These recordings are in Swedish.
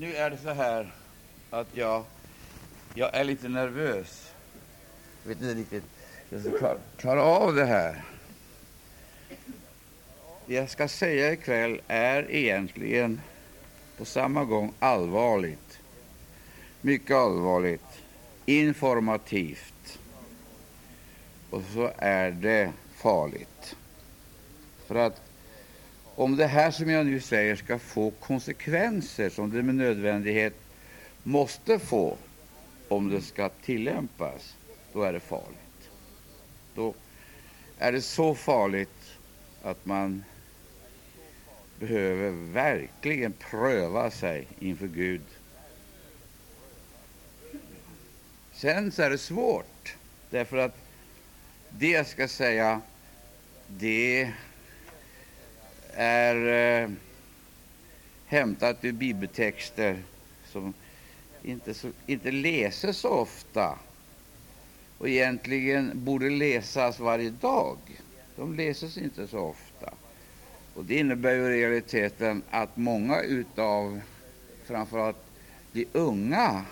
Nu är det så här att jag, jag är lite nervös. Jag vet inte riktigt hur jag ska klara, klara av det här. Det jag ska säga ikväll är egentligen på samma gång allvarligt, mycket allvarligt, informativt och så är det farligt. För att om det här som jag nu säger ska få konsekvenser som det med nödvändighet måste få om det ska tillämpas, då är det farligt. Då är det så farligt att man behöver verkligen pröva sig inför Gud. Sen så är det svårt, därför att det jag ska säga, det är eh, hämtat ur bibeltexter som inte, så, inte läses så ofta och egentligen borde läsas varje dag. De läses inte så ofta. Och Det innebär ju i realiteten att många utav framförallt de unga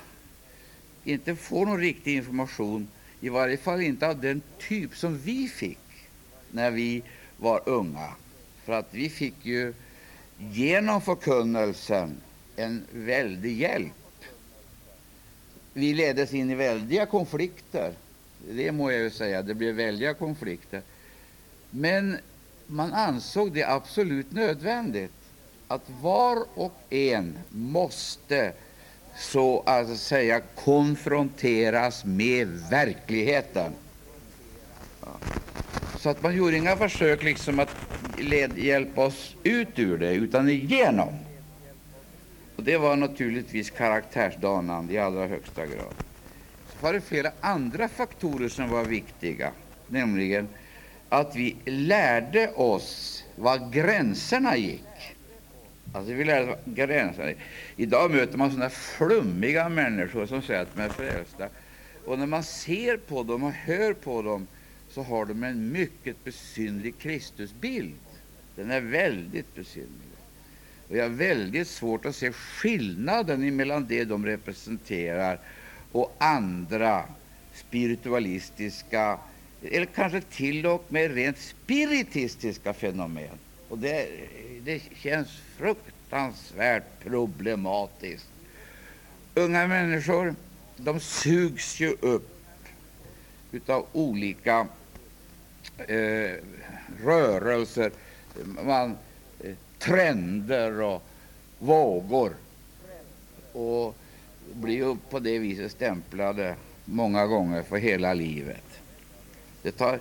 inte får någon riktig information, i varje fall inte av den typ som vi fick när vi var unga. För att vi fick ju genom förkunnelsen en väldig hjälp. Vi leddes in i väldiga konflikter. Det må jag ju säga. Det blev väldiga konflikter. Men man ansåg det absolut nödvändigt att var och en måste så att säga konfronteras med verkligheten. Så att man gjorde inga försök liksom att led, hjälpa oss ut ur det, utan igenom. Och det var naturligtvis karaktärsdanande i allra högsta grad. Så var det flera andra faktorer som var viktiga, nämligen att vi lärde oss var gränserna gick. Alltså vi lärde oss gränserna. Idag möter man sådana flummiga människor som säger att de är frälsta. Och när man ser på dem och hör på dem så har de en mycket besynnerlig Kristusbild. Den är väldigt besynnerlig. Och jag har väldigt svårt att se skillnaden mellan det de representerar och andra spiritualistiska eller kanske till och med rent spiritistiska fenomen. Och det, det känns fruktansvärt problematiskt. Unga människor de sugs ju upp av olika eh, rörelser, man, eh, trender och vågor och blir på det viset stämplade många gånger för hela livet. Det tar,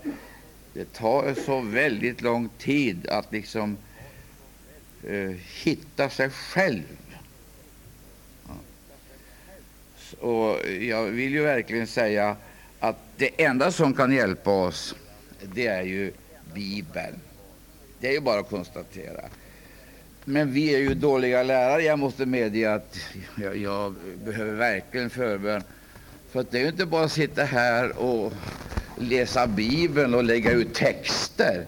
det tar så väldigt lång tid att liksom eh, hitta sig själv. Och jag vill ju verkligen säga att det enda som kan hjälpa oss, det är ju Bibeln. Det är ju bara att konstatera. Men vi är ju dåliga lärare. Jag måste medge att jag, jag behöver verkligen förbön. För det är ju inte bara att sitta här och läsa Bibeln och lägga ut texter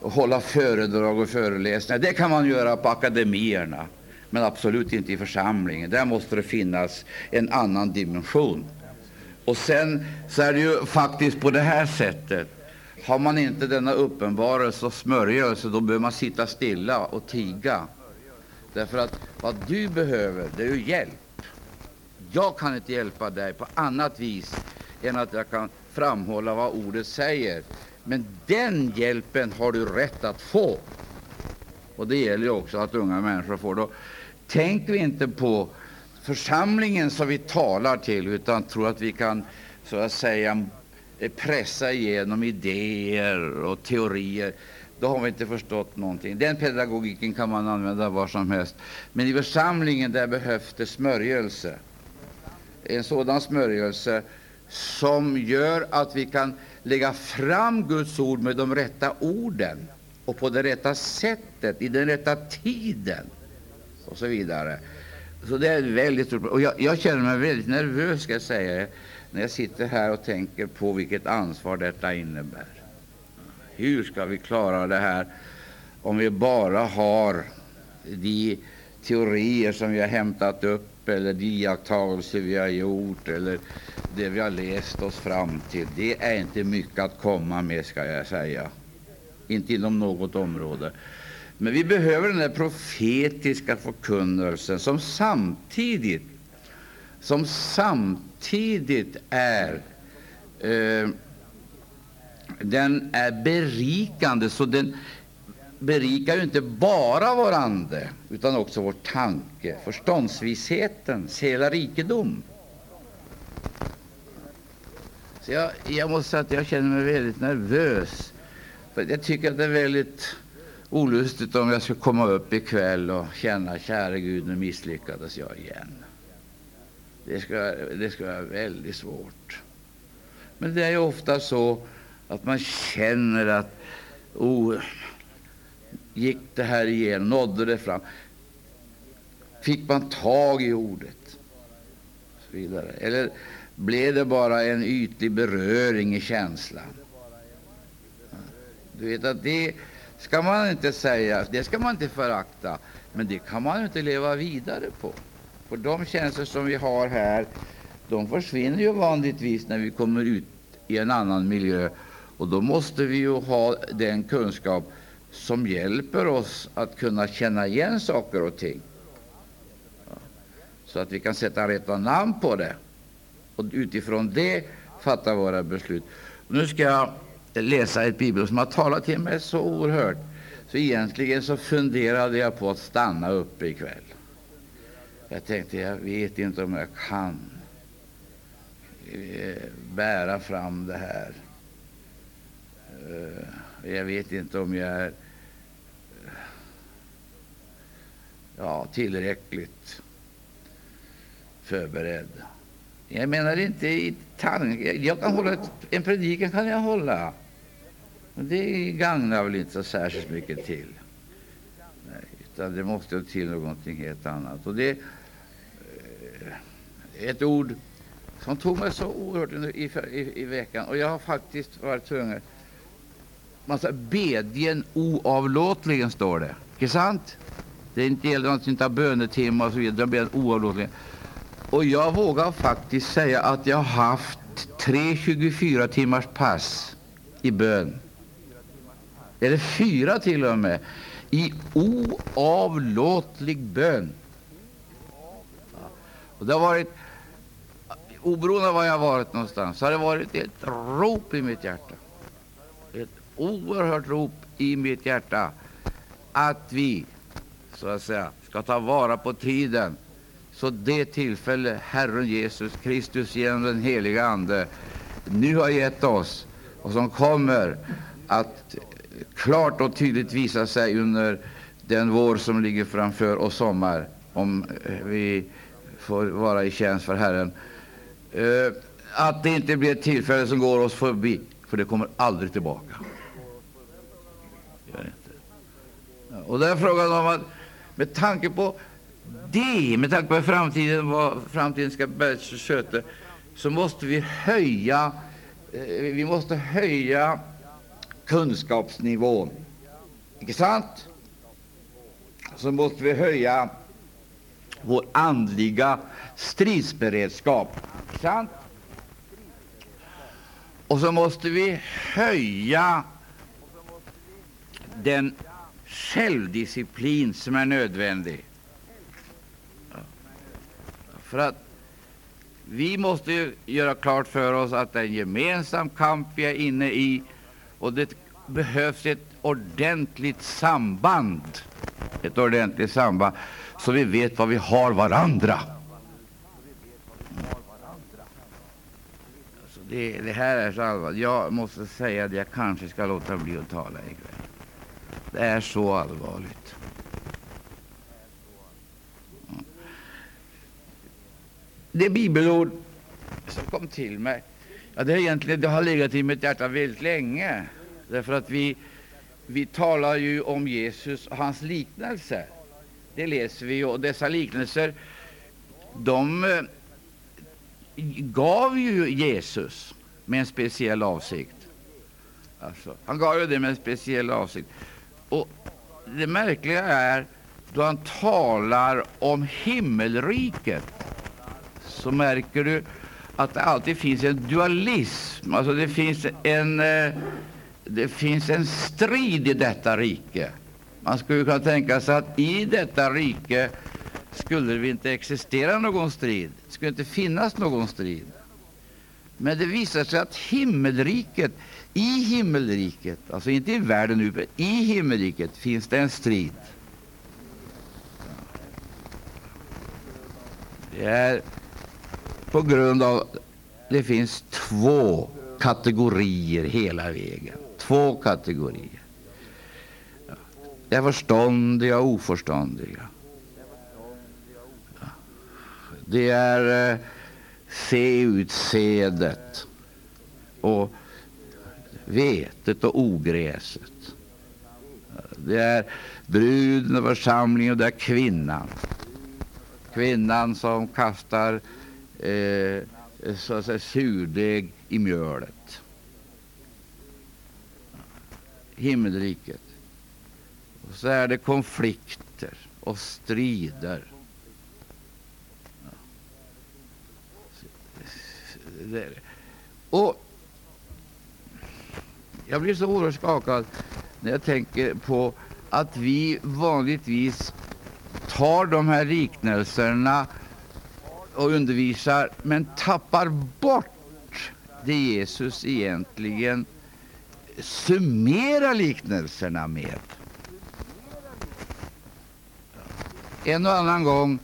och hålla föredrag och föreläsningar. Det kan man göra på akademierna, men absolut inte i församlingen. Där måste det finnas en annan dimension. Och sen så är det ju faktiskt på det här sättet. Har man inte denna uppenbarelse och smörjelse, då behöver man sitta stilla och tiga. Därför att vad du behöver, det är ju hjälp. Jag kan inte hjälpa dig på annat vis än att jag kan framhålla vad ordet säger. Men den hjälpen har du rätt att få. Och det gäller också att unga människor får. Då tänker vi inte på församlingen som vi talar till, utan tror att vi kan så att säga Eh, pressa igenom idéer och teorier. Då har vi inte förstått någonting. Den pedagogiken kan man använda var som helst. Men i församlingen där behövs det smörjelse. En sådan smörjelse som gör att vi kan lägga fram Guds ord med de rätta orden och på det rätta sättet, i den rätta tiden och så vidare. Så det är väldigt stort. Och jag, jag känner mig väldigt nervös, ska jag säga, när jag sitter här och tänker på vilket ansvar detta innebär. Hur ska vi klara det här om vi bara har de teorier som vi har hämtat upp eller de iakttagelser vi har gjort eller det vi har läst oss fram till. Det är inte mycket att komma med, ska jag säga. Inte inom något område. Men vi behöver den där profetiska förkunnelsen som samtidigt, som samtidigt Samtidigt är eh, den är berikande, så den berikar ju inte bara vår ande, utan också vår tanke, förståndsvishetens hela rikedom. Så jag, jag måste säga att jag känner mig väldigt nervös. För jag tycker att det är väldigt olustigt om jag ska komma upp ikväll och känna, käre Gud, nu misslyckades jag igen. Det ska, det ska vara väldigt svårt. Men det är ju ofta så att man känner att oh, gick det här igenom, nådde det fram? Fick man tag i ordet? Så vidare. Eller blev det bara en ytlig beröring i känslan? Du vet att det ska man inte säga, det ska man inte förakta, men det kan man inte leva vidare på. För de känslor som vi har här, de försvinner ju vanligtvis när vi kommer ut i en annan miljö. Och då måste vi ju ha den kunskap som hjälper oss att kunna känna igen saker och ting. Så att vi kan sätta rätta namn på det och utifrån det fatta våra beslut. Nu ska jag läsa ett bibel som har talat till mig så oerhört. Så egentligen så funderade jag på att stanna uppe ikväll. Jag tänkte, jag vet inte om jag kan eh, bära fram det här. Eh, jag vet inte om jag är eh, ja, tillräckligt förberedd. Jag menar inte i tanke. Jag kan hålla ett, en predikan kan jag hålla. Men det gagnar väl inte så särskilt mycket till. Nej, utan det måste till någonting helt annat. Och det ett ord som tog mig så oerhört i, i, i veckan. Och jag har faktiskt varit tvungen. Man säger bedjen oavlåtligen, står det. Inte sant? Det inte gäller att inte bönetimmar och så vidare, bedjen oavlåtligen. Och jag vågar faktiskt säga att jag har haft tre 24 timmars pass i bön. Eller fyra till och med. I oavlåtlig bön. Och det har varit, oberoende av var jag varit någonstans, så har det varit ett rop i mitt hjärta. Ett oerhört rop i mitt hjärta att vi, så att säga, ska ta vara på tiden så det tillfälle Herren Jesus Kristus genom den heliga Ande nu har gett oss och som kommer att klart och tydligt visa sig under den vår som ligger framför och sommar, om eh, vi får vara i tjänst för Herren. Eh, att det inte blir ett tillfälle som går oss förbi, för det kommer aldrig tillbaka. Och där frågan om att med tanke på det, med tanke på framtiden, vad framtiden ska bära sköta, så måste vi höja, eh, vi måste höja kunskapsnivån. Inte sant? Så måste vi höja vår andliga stridsberedskap. Sant? Och så måste vi höja den självdisciplin som är nödvändig. För att vi måste göra klart för oss att det är en gemensam kamp vi är inne i, och det behövs ett ordentligt samband, ett ordentligt samband, så vi vet vad vi har varandra. Alltså det, det, här är så allvarligt. Jag måste säga att jag kanske ska låta bli att tala ikväll. Det är så allvarligt. Det bibelord som kom till mig, ja, det, egentligen, det har legat i mitt hjärta väldigt länge. Därför att vi, vi talar ju om Jesus och hans liknelse. Det läser vi, och dessa liknelser de eh, gav ju Jesus med en speciell avsikt. Alltså, han gav ju det med en speciell avsikt. Och det märkliga är då han talar om himmelriket så märker du att det alltid finns en dualism. Alltså det finns en, eh, det finns en strid i detta rike. Man skulle kunna tänka sig att i detta rike skulle det inte existera någon strid. Det skulle inte finnas någon strid. Men det visar sig att himmelriket, i himmelriket, alltså inte i världen nu, men i himmelriket finns det en strid. Det är på grund av det finns två kategorier hela vägen. Två kategorier. Det är förståndiga och oförståndiga. Det är eh, se utsedet och vetet och ogräset. Det är bruden och församlingen och det är kvinnan. Kvinnan som kastar eh, så att säga, surdeg i mjölet. Himmelriket. Så är det konflikter och strider. Och jag blir så oerhört skakad när jag tänker på att vi vanligtvis tar de här liknelserna och undervisar, men tappar bort det Jesus egentligen summerar liknelserna med. En och annan gång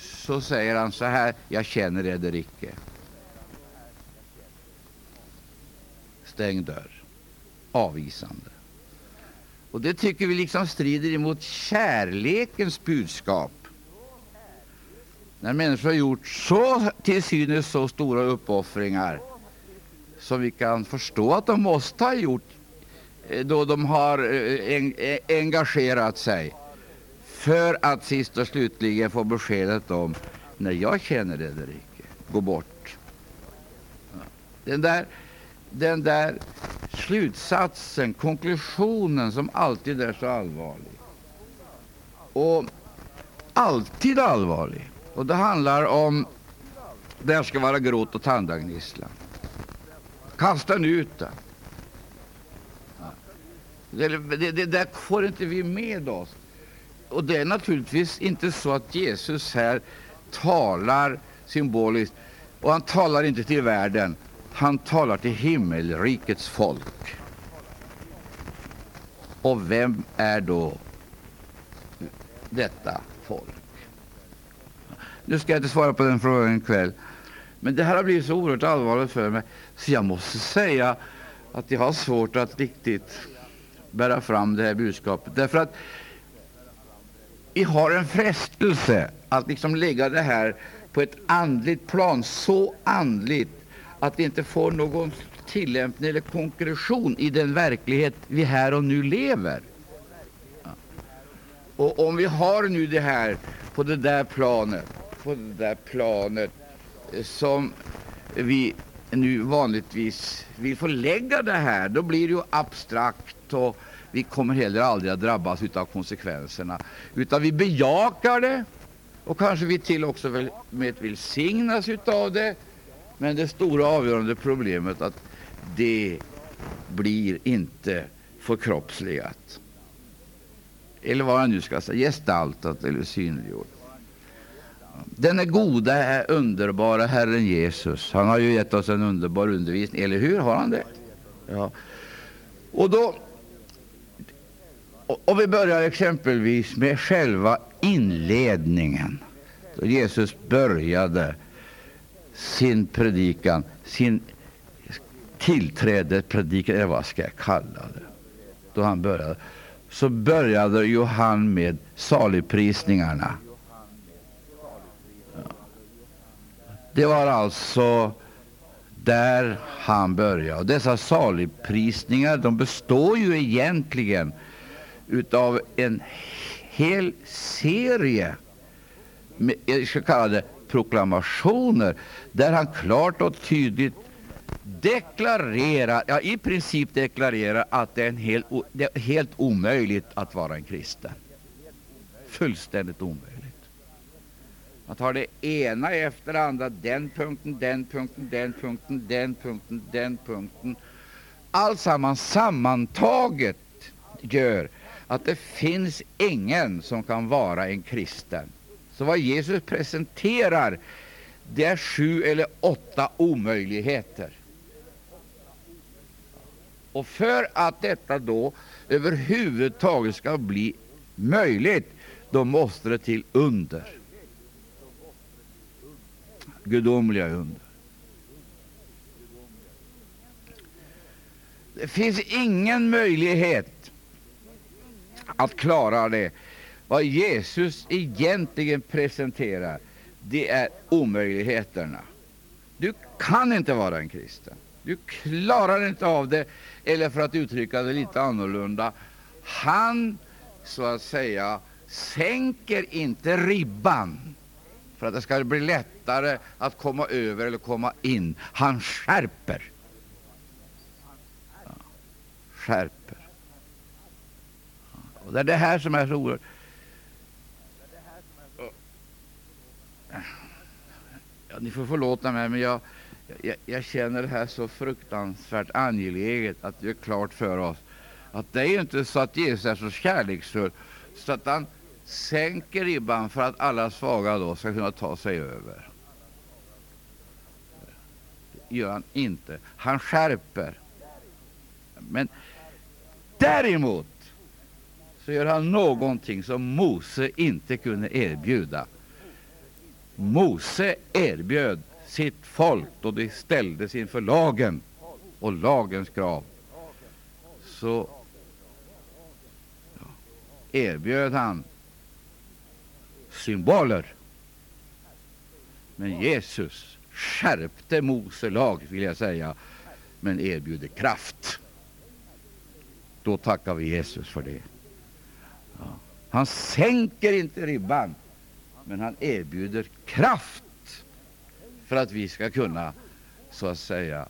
så säger han så här, jag känner eder icke. Stäng dörr. Avvisande. Och det tycker vi liksom strider emot kärlekens budskap. När människor har gjort så till synes så stora uppoffringar som vi kan förstå att de måste ha gjort eh, då de har eh, eh, engagerat sig för att sist och slutligen få beskedet om när jag känner det eller icke, gå bort. Den där, den där slutsatsen, konklusionen som alltid är så allvarlig. Och alltid allvarlig. Och det handlar om, där ska vara gråt och tandagnisslan. Kasta nu ut den. Det, det, det där får inte vi med oss. Och det är naturligtvis inte så att Jesus här talar symboliskt. Och han talar inte till världen, han talar till himmelrikets folk. Och vem är då detta folk? Nu ska jag inte svara på den frågan ikväll. Men det här har blivit så oerhört allvarligt för mig så jag måste säga att jag har svårt att riktigt bära fram det här budskapet. Därför att vi har en frestelse att liksom lägga det här på ett andligt plan, så andligt att det inte får någon tillämpning eller konkretion i den verklighet vi här och nu lever. Och om vi har nu det här på det där planet, på det där planet eh, som vi nu vanligtvis vill få lägga det här, då blir det ju abstrakt och vi kommer heller aldrig att drabbas av konsekvenserna. Utan vi bejakar det och kanske vi till också väl med välsignas av det. Men det stora avgörande problemet att det blir inte förkroppsligat. Eller vad jag nu ska säga, gestaltat eller synliggjort. Den är goda, underbara Herren Jesus. Han har ju gett oss en underbar undervisning, eller hur? Har han det? Ja. Och då om vi börjar exempelvis med själva inledningen, då Jesus började sin predikan, sin tillträdespredikan, eller vad ska jag kalla det, då han började, så började ju han med saligprisningarna. Det var alltså där han började. Och dessa saligprisningar de består ju egentligen utav en hel serie, med, jag ska kalla det proklamationer, där han klart och tydligt deklarerar, ja i princip deklarerar att det är, en hel, det är helt omöjligt att vara en kristen. fullständigt omöjligt. Man tar det ena efter det andra, den punkten, den punkten, den punkten, den punkten, den punkten. Alltsammans sammantaget gör att det finns ingen som kan vara en kristen. Så vad Jesus presenterar, det är sju eller åtta omöjligheter. Och för att detta då överhuvudtaget ska bli möjligt, då måste det till under. Gudomliga under. Det finns ingen möjlighet att klara det. Vad Jesus egentligen presenterar, det är omöjligheterna. Du kan inte vara en kristen. Du klarar inte av det. Eller för att uttrycka det lite annorlunda, han så att säga sänker inte ribban för att det ska bli lättare att komma över eller komma in. Han skärper. Ja, skärper. Och det är det här som är så oerhört ja, Ni får förlåta mig, men jag, jag, jag, känner det här så fruktansvärt angeläget att göra klart för oss att det är inte så att Jesus är så kärleksfull så att han sänker ribban för att alla svaga då ska kunna ta sig över. Det gör han inte. Han skärper. Men däremot så gör han någonting som Mose inte kunde erbjuda. Mose erbjöd sitt folk då de ställdes inför lagen och lagens krav. Så erbjöd han symboler. Men Jesus skärpte Mose lag, vill jag säga, men erbjuder kraft. Då tackar vi Jesus för det. Han sänker inte ribban, men han erbjuder kraft för att vi ska kunna, så att säga,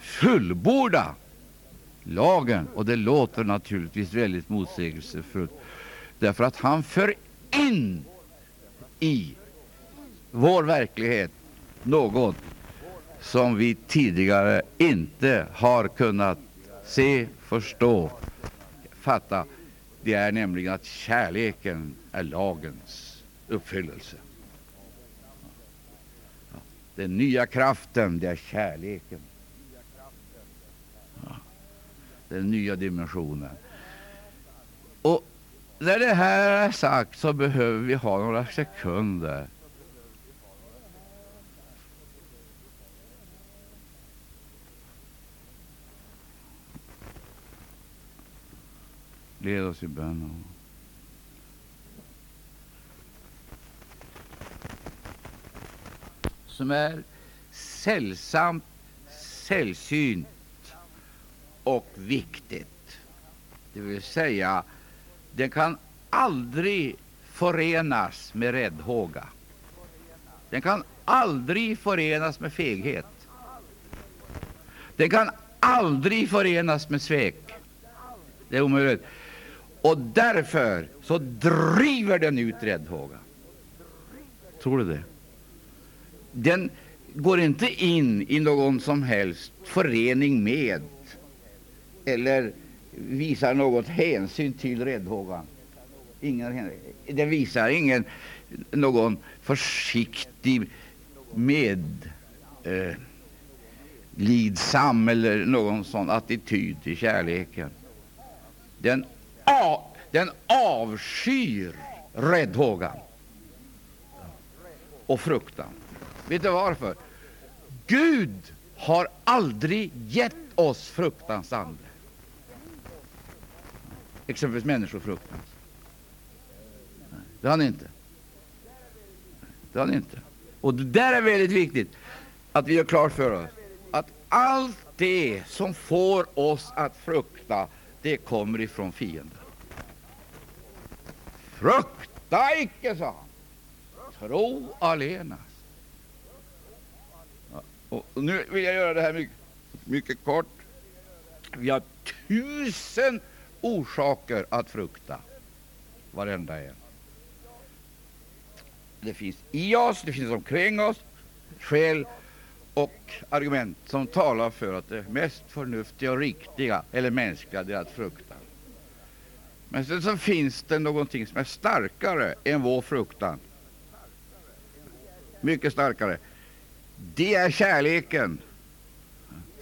fullborda lagen. Och det låter naturligtvis väldigt motsägelsefullt, därför att han för in i vår verklighet något som vi tidigare inte har kunnat se, förstå, fatta. Det är nämligen att kärleken är lagens uppfyllelse. Den nya kraften, det är kärleken. Den nya dimensionen. Och när det här är sagt så behöver vi ha några sekunder Led oss i bön. Som är sällsamt, sällsynt och viktigt. Det vill säga den kan aldrig förenas med räddhåga. Den kan aldrig förenas med feghet. Den kan aldrig förenas med svek. Det är omöjligt. Och därför så driver den ut räddhåga. Tror du det? Den går inte in i någon som helst förening med eller visar något hänsyn till räddhågan. Ingen, den visar ingen någon försiktig medlidsam eh, eller någon sån attityd till kärleken. Den, den avskyr räddhågan och fruktan. Vet du varför? Gud har aldrig gett oss fruktans ande exempelvis människofruktan. Det har han inte. Det har han inte. Och det där är väldigt viktigt att vi gör klart för oss att allt det som får oss att frukta, det kommer ifrån fienden. Frukta icke, sa han. Tro allenast. Ja, och nu vill jag göra det här mycket, mycket kort. Vi har tusen orsaker att frukta, varenda en. Det finns i oss, det finns omkring oss, skäl och argument som talar för att det mest förnuftiga och riktiga eller mänskliga det är att frukta. Men sen så finns det någonting som är starkare än vår fruktan. Mycket starkare. Det är kärleken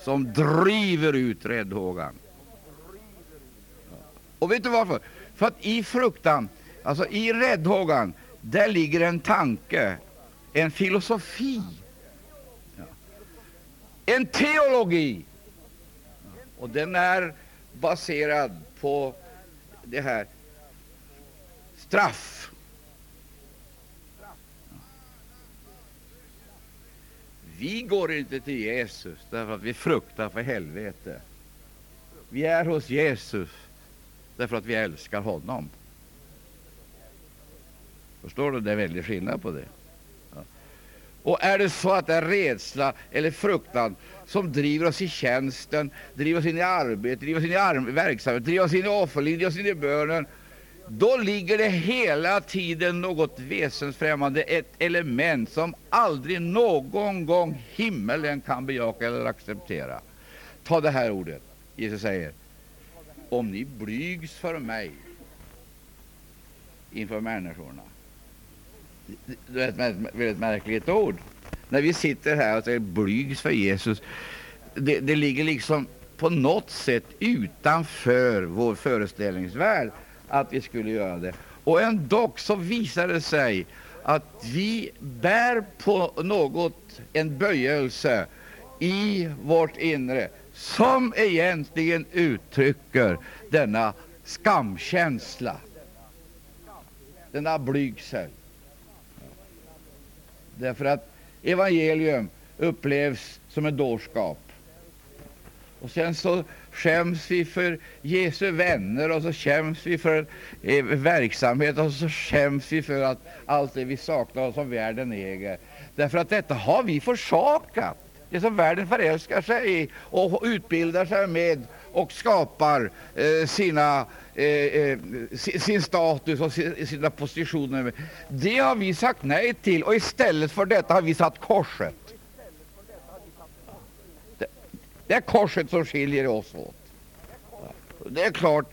som driver ut räddhågan. Och vet du varför? För att i fruktan, alltså i räddhågan, där ligger en tanke, en filosofi, en teologi. Och den är baserad på det här straff. Vi går inte till Jesus därför att vi fruktar för helvete. Vi är hos Jesus därför att vi älskar honom. Förstår du? Det är väldigt skillnad på det. Och är det så att det är rädsla eller fruktan som driver oss i tjänsten, driver oss in i arbete, driver oss in i verksamhet, driver oss in i offerlinjen, driver oss in i bönen, då ligger det hela tiden något väsensfrämmande, ett element som aldrig någon gång himmelen kan bejaka eller acceptera. Ta det här ordet. Jesus säger, om ni blygs för mig inför människorna. Det är ett väldigt märkligt ord. När vi sitter här och säger blygs för Jesus, det, det ligger liksom på något sätt utanför vår föreställningsvärld att vi skulle göra det. Och ändå så visar det sig att vi bär på något, en böjelse i vårt inre som egentligen uttrycker denna skamkänsla, denna blygsel. Därför att evangelium upplevs som en dårskap. Och sen så skäms vi för Jesu vänner och så skäms vi för eh, verksamhet och så skäms vi för att allt det vi saknar och som världen äger. Därför att detta har vi försakat. Det som världen förälskar sig i och utbildar sig med och skapar eh, sina, eh, eh sin status och sina positioner. Det har vi sagt nej till och istället för detta har vi satt korset. Det är korset som skiljer oss åt. Det är klart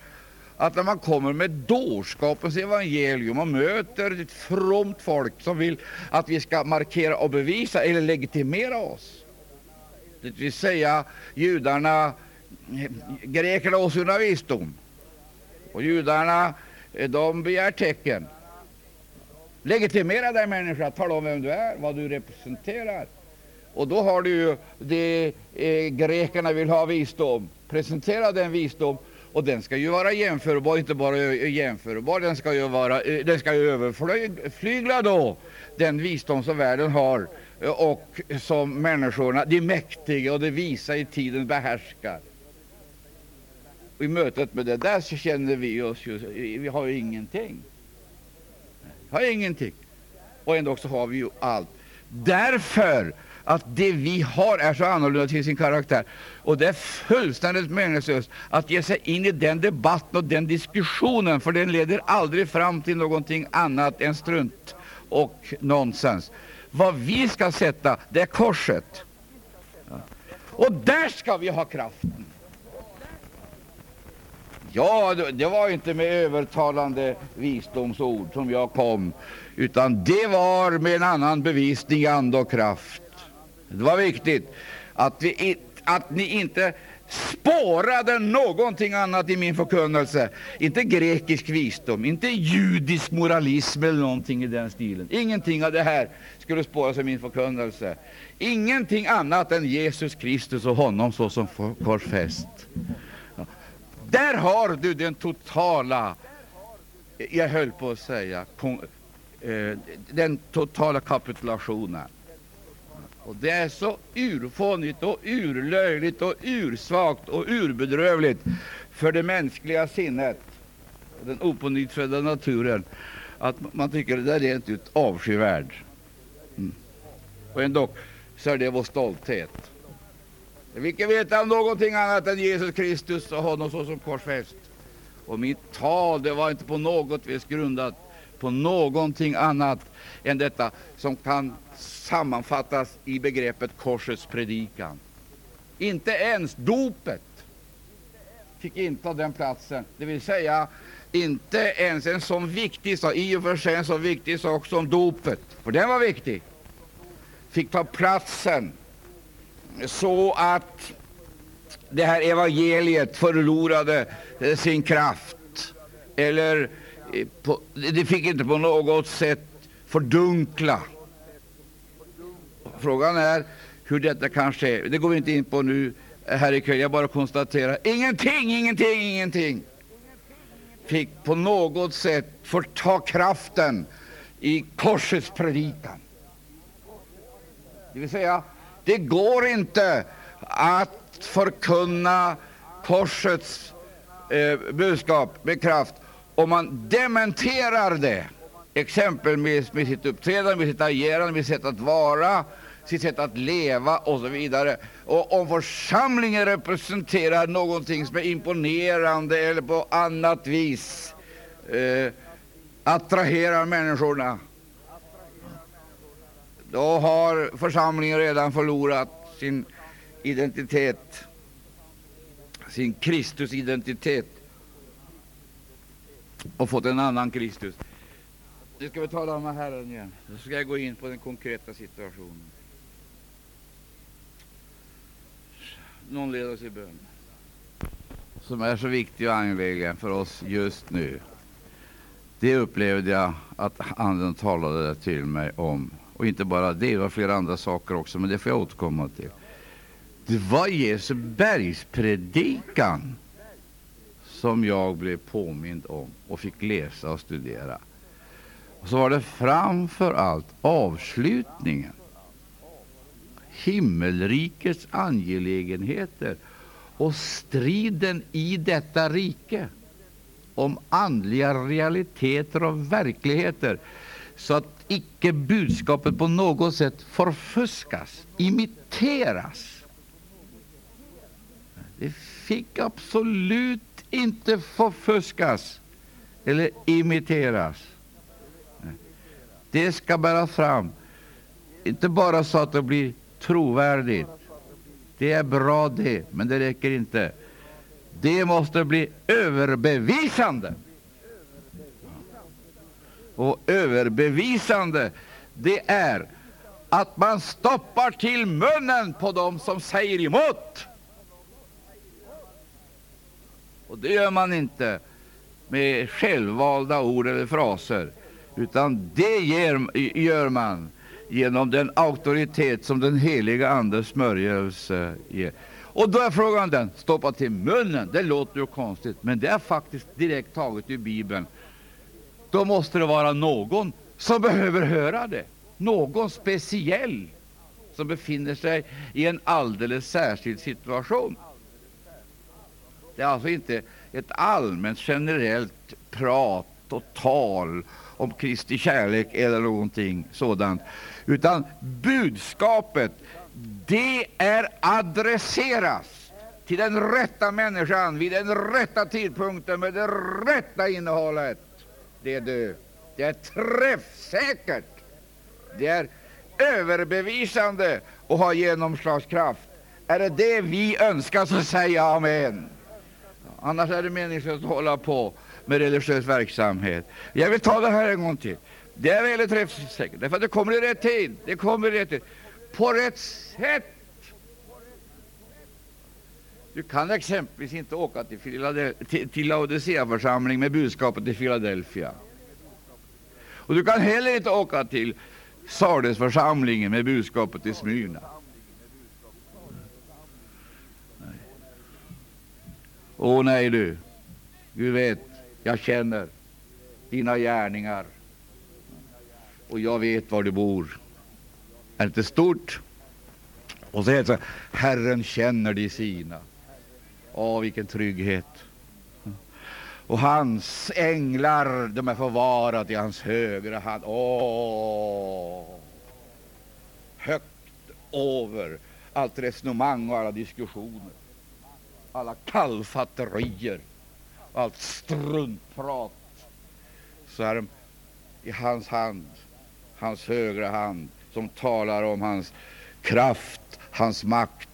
att när man kommer med dårskapens evangelium och möter ett fromt folk som vill att vi ska markera och bevisa eller legitimera oss, det vill säga judarna, grekerna åsynar visdom och judarna eh, de begär tecken. Legitimera dig människa, tala om vem du är, vad du representerar. Och då har du ju det eh, grekerna vill ha visdom. Presentera den visdom. Och den ska ju vara jämförbar, inte bara eh, jämförbar, den ska ju, vara, eh, den ska ju överflygla då den visdom som världen har och som människorna, de mäktiga och de visa i tiden behärskar. Och I mötet med det där så känner vi oss ju, vi har ju ingenting. Vi har ingenting. Och ändå så har vi ju allt. Därför att det vi har är så annorlunda till sin karaktär. Och det är fullständigt meningslöst att ge sig in i den debatten och den diskussionen, för den leder aldrig fram till någonting annat än strunt och nonsens. Vad vi ska sätta, det är korset. Och där ska vi ha kraften. Ja, det var inte med övertalande visdomsord som jag kom, utan det var med en annan bevisning, ande och kraft. Det var viktigt att, vi, att ni inte spårade någonting annat i min förkunnelse. Inte grekisk visdom, inte judisk moralism eller någonting i den stilen. Ingenting av det här skulle spåras i min förkunnelse. Ingenting annat än Jesus Kristus och honom såsom korsfäst. Där har du den totala, jag höll på att säga, eh, den totala kapitulationen. Och det är så urfånigt och urlöjligt och ursvagt och urbedrövligt för det mänskliga sinnet, den opånyttfödda naturen, att man tycker det där är rent ut avskyvärd. Mm. Och ändå så är det vår stolthet. Vilket kan veta om någonting annat än Jesus Kristus och honom såsom korsfäst. Och mitt tal det var inte på något vis grundat på någonting annat än detta som kan sammanfattas i begreppet korsets predikan. Inte ens dopet fick inta den platsen, det vill säga inte ens en så viktig sak, i och för sig en så viktig sak som dopet, för den var viktig, fick ta platsen så att det här evangeliet förlorade eh, sin kraft. Eller eh, på, det fick inte på något sätt fördunkla. Frågan är hur detta kan ske. Det går vi inte in på nu eh, här ikväll. Jag bara konstaterar ingenting, ingenting, ingenting fick på något sätt förta kraften i korsets predikan. Det vill säga, det går inte att förkunna korsets eh, budskap med kraft om man dementerar det, exempelvis med sitt uppträdande, med sitt agerande, med sitt sätt att vara, sitt sätt att leva och så vidare. Och om församlingen representerar någonting som är imponerande eller på annat vis eh, attraherar människorna, då har församlingen redan förlorat sin identitet, sin Kristusidentitet och fått en annan Kristus. Nu ska vi tala med Herren igen. Nu ska jag gå in på den konkreta situationen. Någon leder oss i bön som är så viktig och angelägen för oss just nu. Det upplevde jag att Anden talade till mig om. Och inte bara det, det var flera andra saker också, men det får jag återkomma till. Det var Jesu bergspredikan som jag blev påmind om och fick läsa och studera. Och så var det framför allt avslutningen. Himmelrikets angelägenheter och striden i detta rike om andliga realiteter och verkligheter så att icke budskapet på något sätt förfuskas, imiteras. Det fick absolut inte förfuskas eller imiteras. Det ska bära fram, inte bara så att det blir trovärdigt. Det är bra det, men det räcker inte. Det måste bli överbevisande. Och överbevisande, det är att man stoppar till munnen på dem som säger emot. Och det gör man inte med självvalda ord eller fraser, utan det ger, gör man genom den auktoritet som den heliga Andes smörjelse ger. Och då är frågan den, stoppa till munnen, det låter ju konstigt, men det är faktiskt direkt taget ur Bibeln. Då måste det vara någon som behöver höra det, någon speciell som befinner sig i en alldeles särskild situation. Det är alltså inte ett allmänt generellt prat och tal om Kristi kärlek eller någonting sådant, utan budskapet det är adresseras till den rätta människan vid den rätta tidpunkten med det rätta innehållet. Det är du. Det är träffsäkert. Det är överbevisande och har genomslagskraft. Är det det vi önskar, så säg amen. Annars är det meningslöst att hålla på med religiös verksamhet. Jag vill ta det här en gång till. Det är väldigt träffsäkert, därför att det kommer i rätt tid. Det kommer i rätt tid. På rätt sätt. Du kan exempelvis inte åka till, till, till Laodicea-församling med budskapet till Philadelphia. Och du kan heller inte åka till Sardesförsamlingen med budskapet till Smyrna. Åh nej du, Gud vet, jag känner dina gärningar och jag vet var du bor. Är det inte stort? Och så heter det Herren känner de sina. Åh, vilken trygghet! Och hans änglar, de är förvarade i hans högra hand. Åh! Högt över allt resonemang och alla diskussioner alla kallfatterier, allt struntprat, så är de i hans hand, hans högra hand, som talar om hans kraft, hans makt,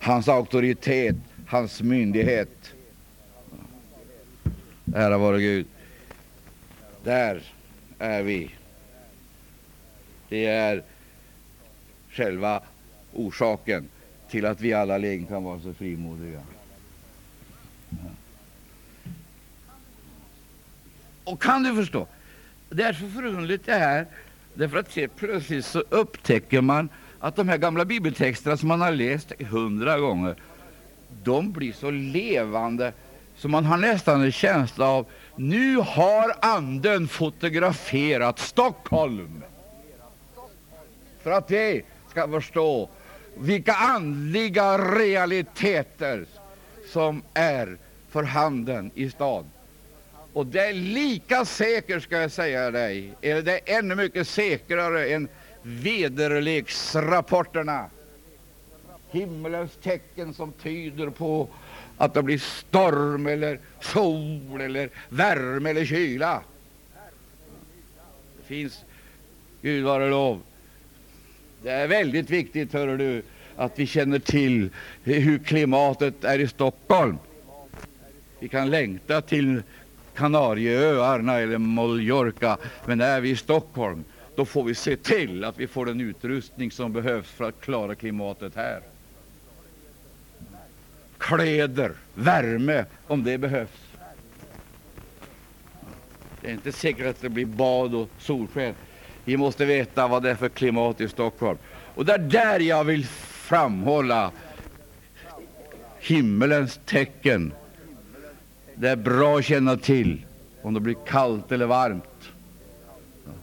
hans auktoritet, hans myndighet. Ära vare Gud. Där är vi. Det är själva orsaken till att vi alla lägen kan vara så frimodiga. Och kan du förstå? Det är så förunderligt det här, därför att plötsligt så upptäcker man att de här gamla bibeltexterna som man har läst hundra gånger, de blir så levande så man har nästan en känsla av nu har anden fotograferat Stockholm. För att vi ska förstå vilka andliga realiteter som är för handen i stan. Och det är lika säkert, ska jag säga dig, eller det är ännu mycket säkrare än väderleksrapporterna. Himmelens tecken som tyder på att det blir storm eller sol eller värme eller kyla. Det finns, Gud vare lov, det är väldigt viktigt, hör du, att vi känner till hur klimatet är i Stockholm. Vi kan längta till Kanarieöarna eller Mallorca, men är vi i Stockholm, då får vi se till att vi får den utrustning som behövs för att klara klimatet här. Kläder, värme, om det behövs. Det är inte säkert att det blir bad och solsken. Vi måste veta vad det är för klimat i Stockholm. Och det är där jag vill framhålla himmelens tecken. Det är bra att känna till om det blir kallt eller varmt,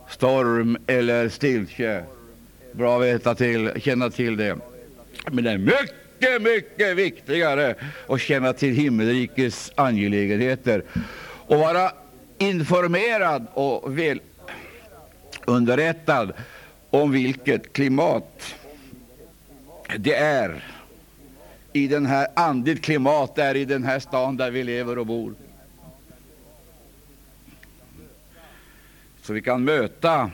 storm eller stiltje. Bra att veta till, känna till det. Men det är mycket, mycket viktigare att känna till himmelrikets angelägenheter och vara informerad och väl underrättad om vilket klimat det är i den här andligt klimat där i den här stan där vi lever och bor. Så vi kan möta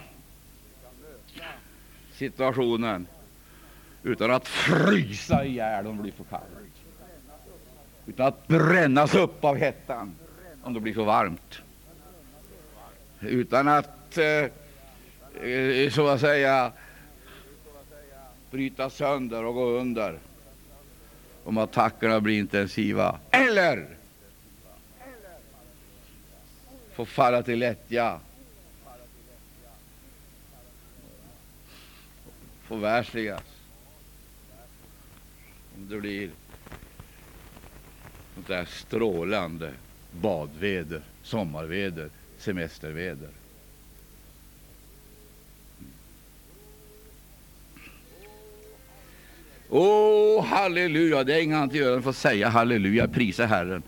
situationen utan att frysa ihjäl om det blir för kallt. Utan att brännas upp av hettan om det blir för varmt. Utan att eh, så att säga bryta sönder och gå under om attackerna blir intensiva. Eller få falla till lättja. Förvärldsligas. Om det blir sånt där strålande badväder, sommarväder, semesterväder. Åh, oh, halleluja! Det är inget annat att göra än att säga halleluja, prisa Herren.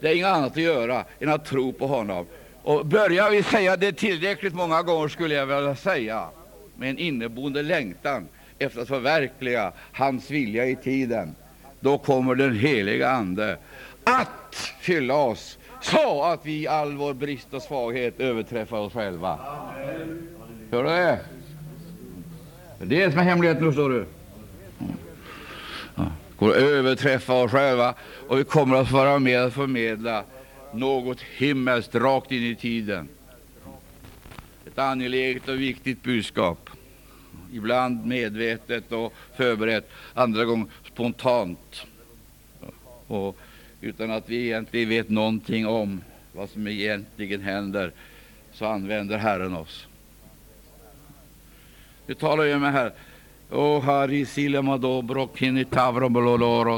Det är inget annat att göra än att tro på honom. Och börjar vi säga det tillräckligt många gånger, skulle jag vilja säga, med en inneboende längtan efter att förverkliga hans vilja i tiden, då kommer den heliga Ande att fylla oss så att vi i all vår brist och svaghet överträffar oss själva. Hör du det? Det är det som är hemligheten, förstår du kommer att överträffa oss själva och vi kommer att vara med och förmedla något himmelskt rakt in i tiden. Ett angeläget och viktigt budskap. Ibland medvetet och förberett, andra gånger spontant. Och utan att vi egentligen vet någonting om vad som egentligen händer, så använder Herren oss. Nu talar jag med här O Hari Silamado Brokhini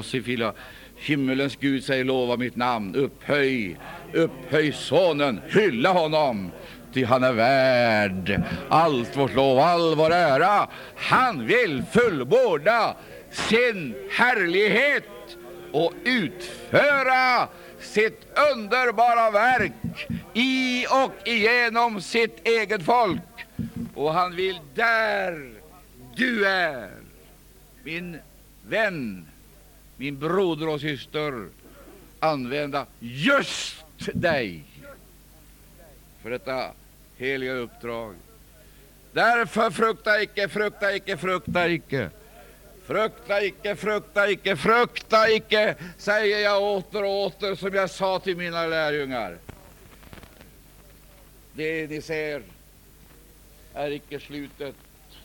Sifila. Himmelens Gud säger lova mitt namn. Upphöj, upphöj Sonen, hylla honom. Ty han är värd allt vårt lov, all vår ära. Han vill fullborda sin härlighet och utföra sitt underbara verk i och igenom sitt eget folk. Och han vill där du är min vän, min broder och syster, använda just dig för detta heliga uppdrag. Därför frukta icke, frukta icke, frukta icke. Frukta icke, frukta icke, frukta icke, säger jag åter och åter, som jag sa till mina lärjungar. Det ni ser är icke slutet.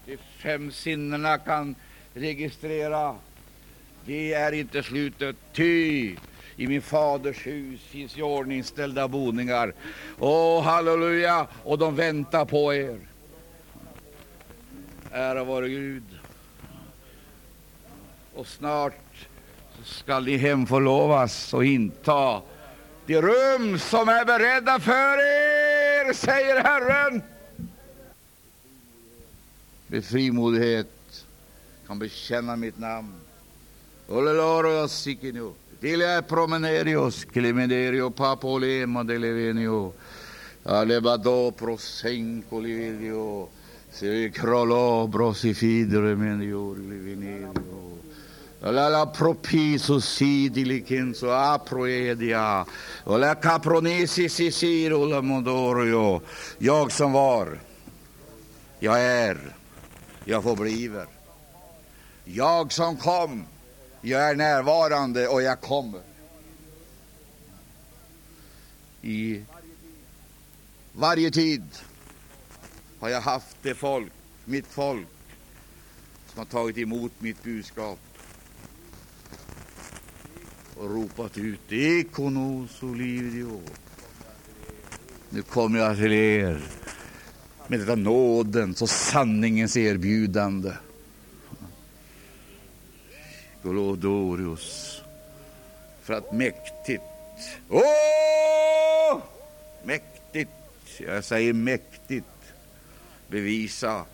De fem sinnena kan registrera. Det är inte slutet, ty i min faders hus finns iordningställda boningar. Åh, halleluja! Och de väntar på er. Ära vare Gud. Och snart skall ni hemförlovas och inta de rum som är beredda för er, säger Herren. Med frimodighet kan bekänna mitt namn. Oleloro sikino. Dilia promenerios, climenderio papolema de levenio. Alebado prosenco lividio. Se crollo brosifidre menio livinerio. La la propiso sidilicenso aproedia. Och la capronesi sisiro la modorio. Jag som var, jag är, jag förbliver. Jag som kom, jag är närvarande och jag kommer. I varje tid har jag haft det folk, mitt folk, som har tagit emot mitt budskap och ropat ut Ekonos Olivio. Nu kommer jag till er med detta nådens och sanningens erbjudande. Golodorius. För att mäktigt, åh, mäktigt, jag säger mäktigt, bevisa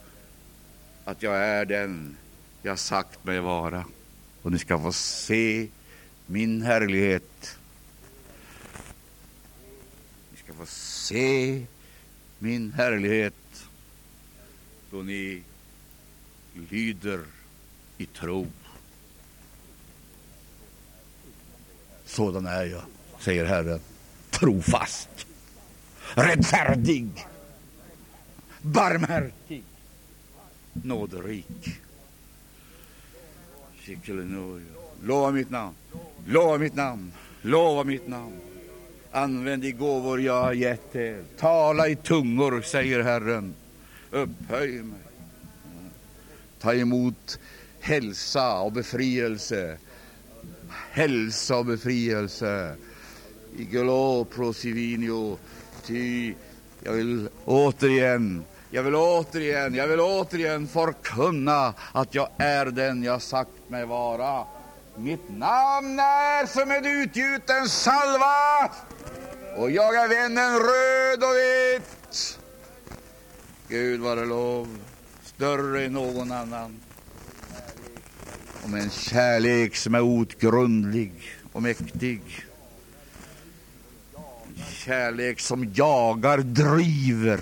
att jag är den jag sagt mig vara. Och ni ska få se min härlighet. Ni ska få se min härlighet då ni lyder i tro. Sådan är jag, säger Herren, trofast, rättfärdig, barmhärtig, nåderik. Lova mitt namn, lova mitt namn, lova mitt namn. Använd de gåvor jag har gett er. Tala i tungor, säger Herren. Upphöj mig. Ta emot hälsa och befrielse. Hälsa och befrielse. I glopro sivinio, Ty jag vill återigen jag vill återigen, jag vill återigen förkunna att jag är den jag sagt mig vara. Mitt namn är som en utgjuten salva och jag är vännen röd och vit. Gud vare lov, större än någon annan. Och med en kärlek som är outgrundlig och mäktig. En kärlek som jagar, driver,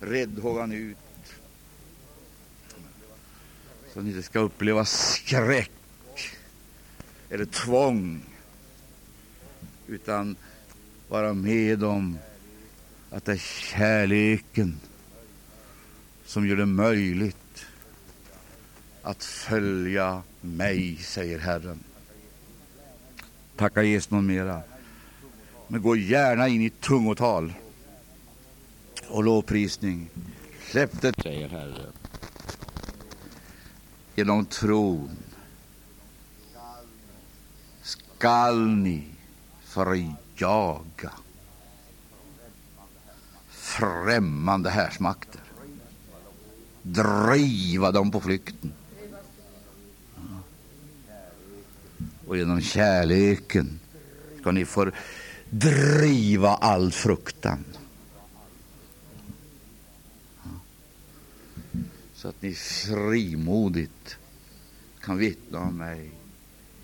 räddhågan ut. Så att ni inte ska uppleva skräck eller tvång, utan vara med om att det är kärleken som gör det möjligt att följa mig, säger Herren. Tacka Jesus någon mera. Men gå gärna in i tungotal och lovprisning. Släpp det, säger Herren. Genom tron skall ni förjaga främmande härsmakter. Driva dem på flykten. Och genom kärleken ska ni få driva all fruktan. Så att ni frimodigt kan vittna om mig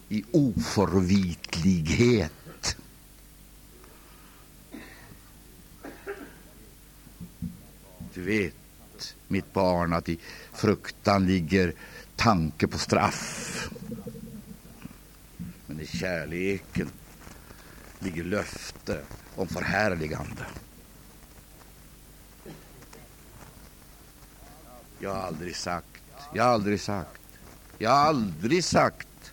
i oförvitlighet. Du vet, mitt barn, att i fruktan ligger tanke på straff men i kärleken ligger löfte om förhärligande. Jag har aldrig sagt, jag har aldrig sagt, jag har aldrig sagt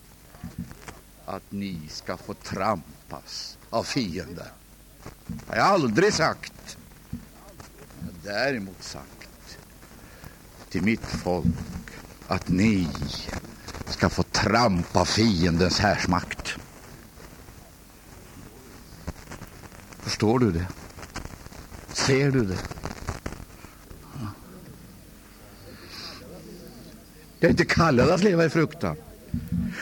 att ni ska få trampas av fienden. Jag har jag aldrig sagt. Jag har däremot sagt till mitt folk att ni ska få trampa fiendens härsmakt. Förstår du det? Ser du det? Du är inte kallad att leva i fruktan.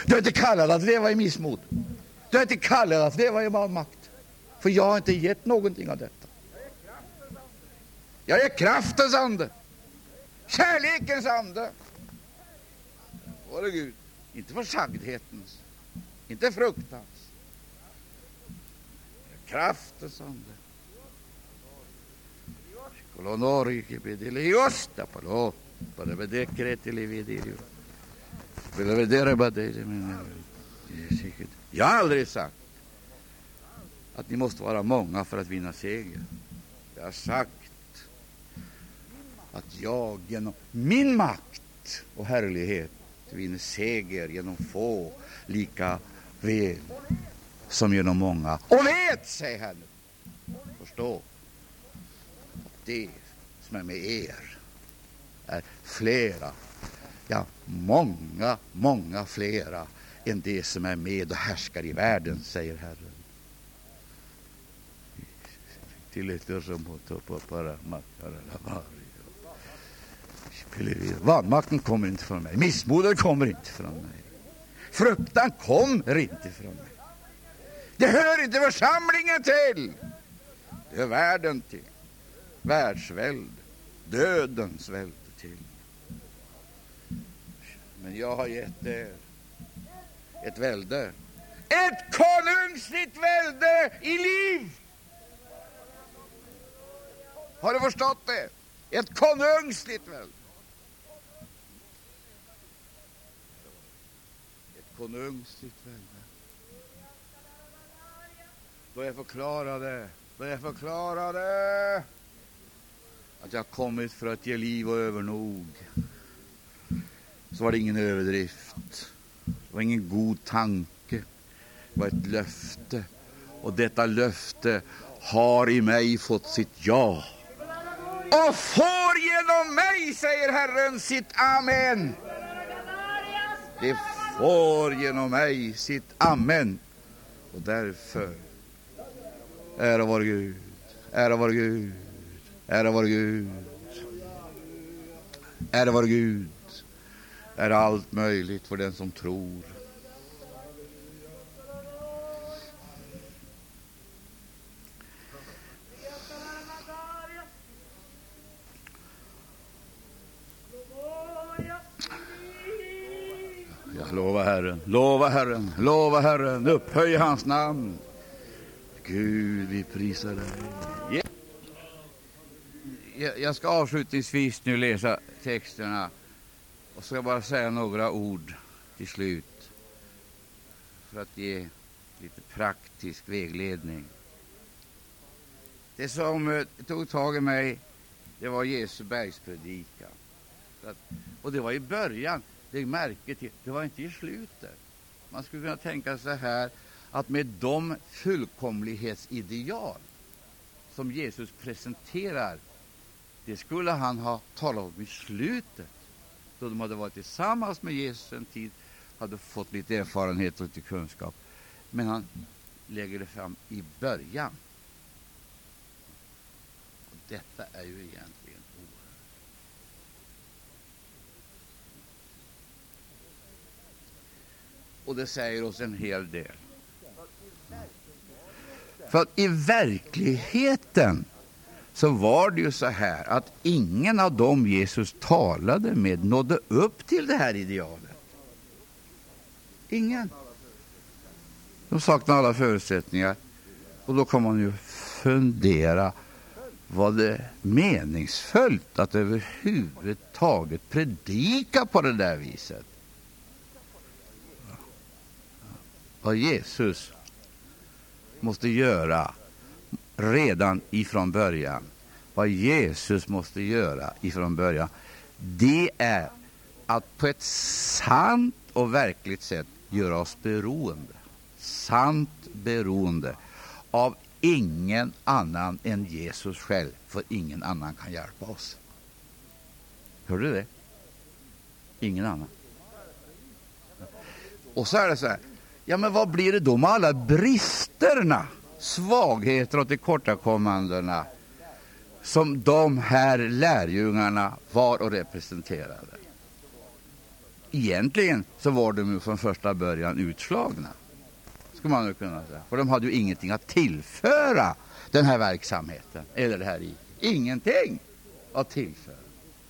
Du är inte kallad att leva i missmod. Du är inte kallad att leva i vanmakt. För jag har inte gett någonting av detta. Jag är kraftens ande, kärlekens ande. Vare Gud, inte för sagdhetens, inte fruktans. Kraftens ande. Colonori che vede le osta, però, vedere creti Jag har aldrig sagt att ni måste vara många för att vinna seger. Jag har sagt att jag genom min makt och härlighet vinner seger genom få lika väl som genom många. Och vet, säger Herren, förstå att det som är med er är flera, ja, många, många flera än det som är med och härskar i världen, säger Herren. Vanmakten kommer inte från mig, missmodet kommer inte från mig, fruktan kommer inte från mig. Det hör inte församlingen till. Det hör världen till. Världsvälde, dödens välde till. Men jag har gett er ett välde. Ett konungsligt välde i liv! Har du förstått det? Ett konungsligt välde. Konungsligt välde. Då jag förklarade, då jag förklarade att jag kommit för att ge liv och övernog, så var det ingen överdrift. Det var ingen god tanke. Det var ett löfte. Och detta löfte har i mig fått sitt ja. Och får genom mig, säger Herren, sitt amen. Det får genom mig sitt amen. Och därför Ära vår Gud, ära vår Gud, ära vår Gud. Ära vår Gud, är allt möjligt för den som tror. Herren, lova Herren, lova Herren, upphöj hans namn. Gud, vi prisar dig. Jag ska avslutningsvis nu läsa texterna och ska bara säga några ord till slut för att ge lite praktisk vägledning. Det som eh, tog tag i mig det var Jesu bergspredikan. Och det var i början. Lägg märke till, det var inte i slutet. Man skulle kunna tänka sig här att med de fullkomlighetsideal som Jesus presenterar, det skulle han ha talat om i slutet, då de hade varit tillsammans med Jesus en tid, hade fått lite erfarenhet och lite kunskap. Men han lägger det fram i början. Och detta är ju egentligen oerhört. Och det säger oss en hel del. För att i verkligheten så var det ju så här att ingen av dem Jesus talade med nådde upp till det här idealet. Ingen. De saknade alla förutsättningar. Och då kan man ju fundera, var det meningsfullt att överhuvudtaget predika på det där viset? Vad Jesus måste göra redan ifrån början. Vad Jesus måste göra ifrån början, det är att på ett sant och verkligt sätt göra oss beroende, sant beroende av ingen annan än Jesus själv, för ingen annan kan hjälpa oss. Hörde du det? Ingen annan. Och så är det så här, ja men vad blir det då med alla bristerna, svagheter och tillkortakommandena som de här lärjungarna var och representerade? Egentligen så var de ju från första början utslagna, skulle man kunna säga. För de hade ju ingenting att tillföra den här verksamheten, eller det här i. Ingenting att tillföra.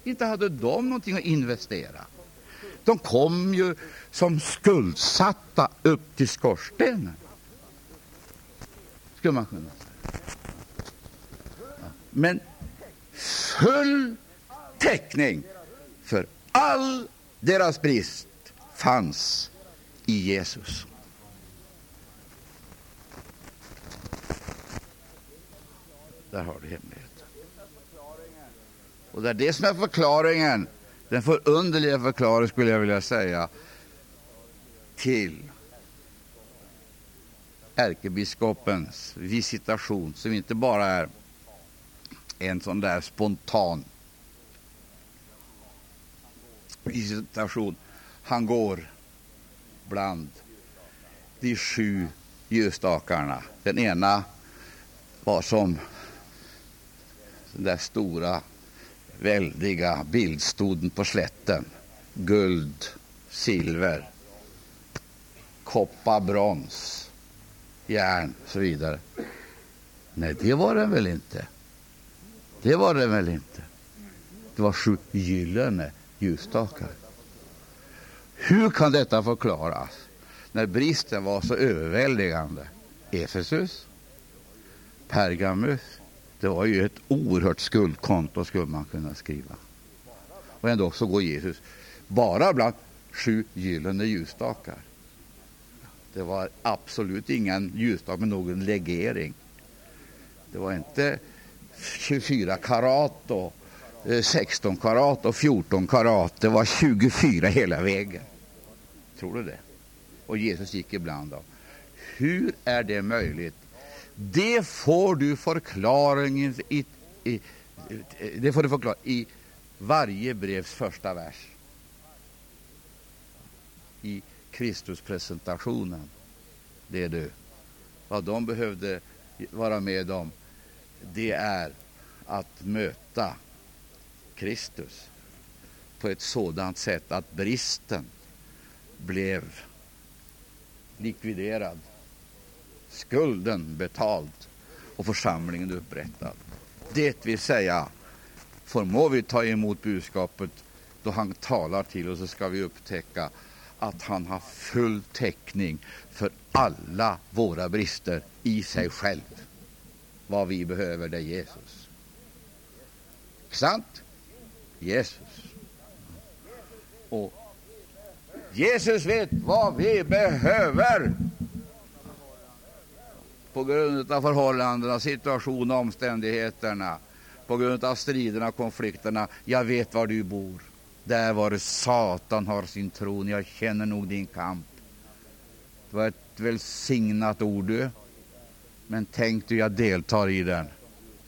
Inte hade de någonting att investera. De kom ju som skuldsatta upp till skorstenen. Skulle man kunna säga. Men full täckning för all deras brist fanns i Jesus. Där har du hemligheten. Och det är det som är förklaringen, den förunderliga förklaringen skulle jag vilja säga, till ärkebiskopens visitation, som inte bara är en sån där spontan visitation. Han går bland de sju ljusstakarna. Den ena var som den där stora väldiga bildstoden på slätten. Guld, silver, koppar, brons, järn och så vidare. Nej, det var den väl inte. Det var den väl inte. Det var sju gyllene ljusstakar. Hur kan detta förklaras när bristen var så överväldigande? Efesus, Pergamus, det var ju ett oerhört skuldkonto skulle man kunna skriva. Och ändå så går Jesus bara bland sju gyllene ljusstakar. Det var absolut ingen ljusstake med någon legering. Det var inte 24 karat och eh, 16 karat och 14 karat. Det var 24 hela vägen. Tror du det? Och Jesus gick ibland dem. Hur är det möjligt? Det får du förklaringen i, i, det får du förklara i varje brevs första vers. I Kristuspresentationen. Det är du. Vad de behövde vara med om, det är att möta Kristus på ett sådant sätt att bristen blev likviderad, skulden betald och församlingen upprättad. Det vill säga, förmår vi ta emot budskapet då han talar till oss så ska vi upptäcka att han har full täckning för alla våra brister i sig själv. Vad vi behöver, det är Jesus. Sant? Jesus. Och Jesus vet vad vi behöver på grund av förhållandena, situationen, omständigheterna, på grund av striderna, konflikterna. Jag vet var du bor. Där var Satan har sin tron. Jag känner nog din kamp. Det var ett välsignat ord, du. Men tänk du, jag deltar i den.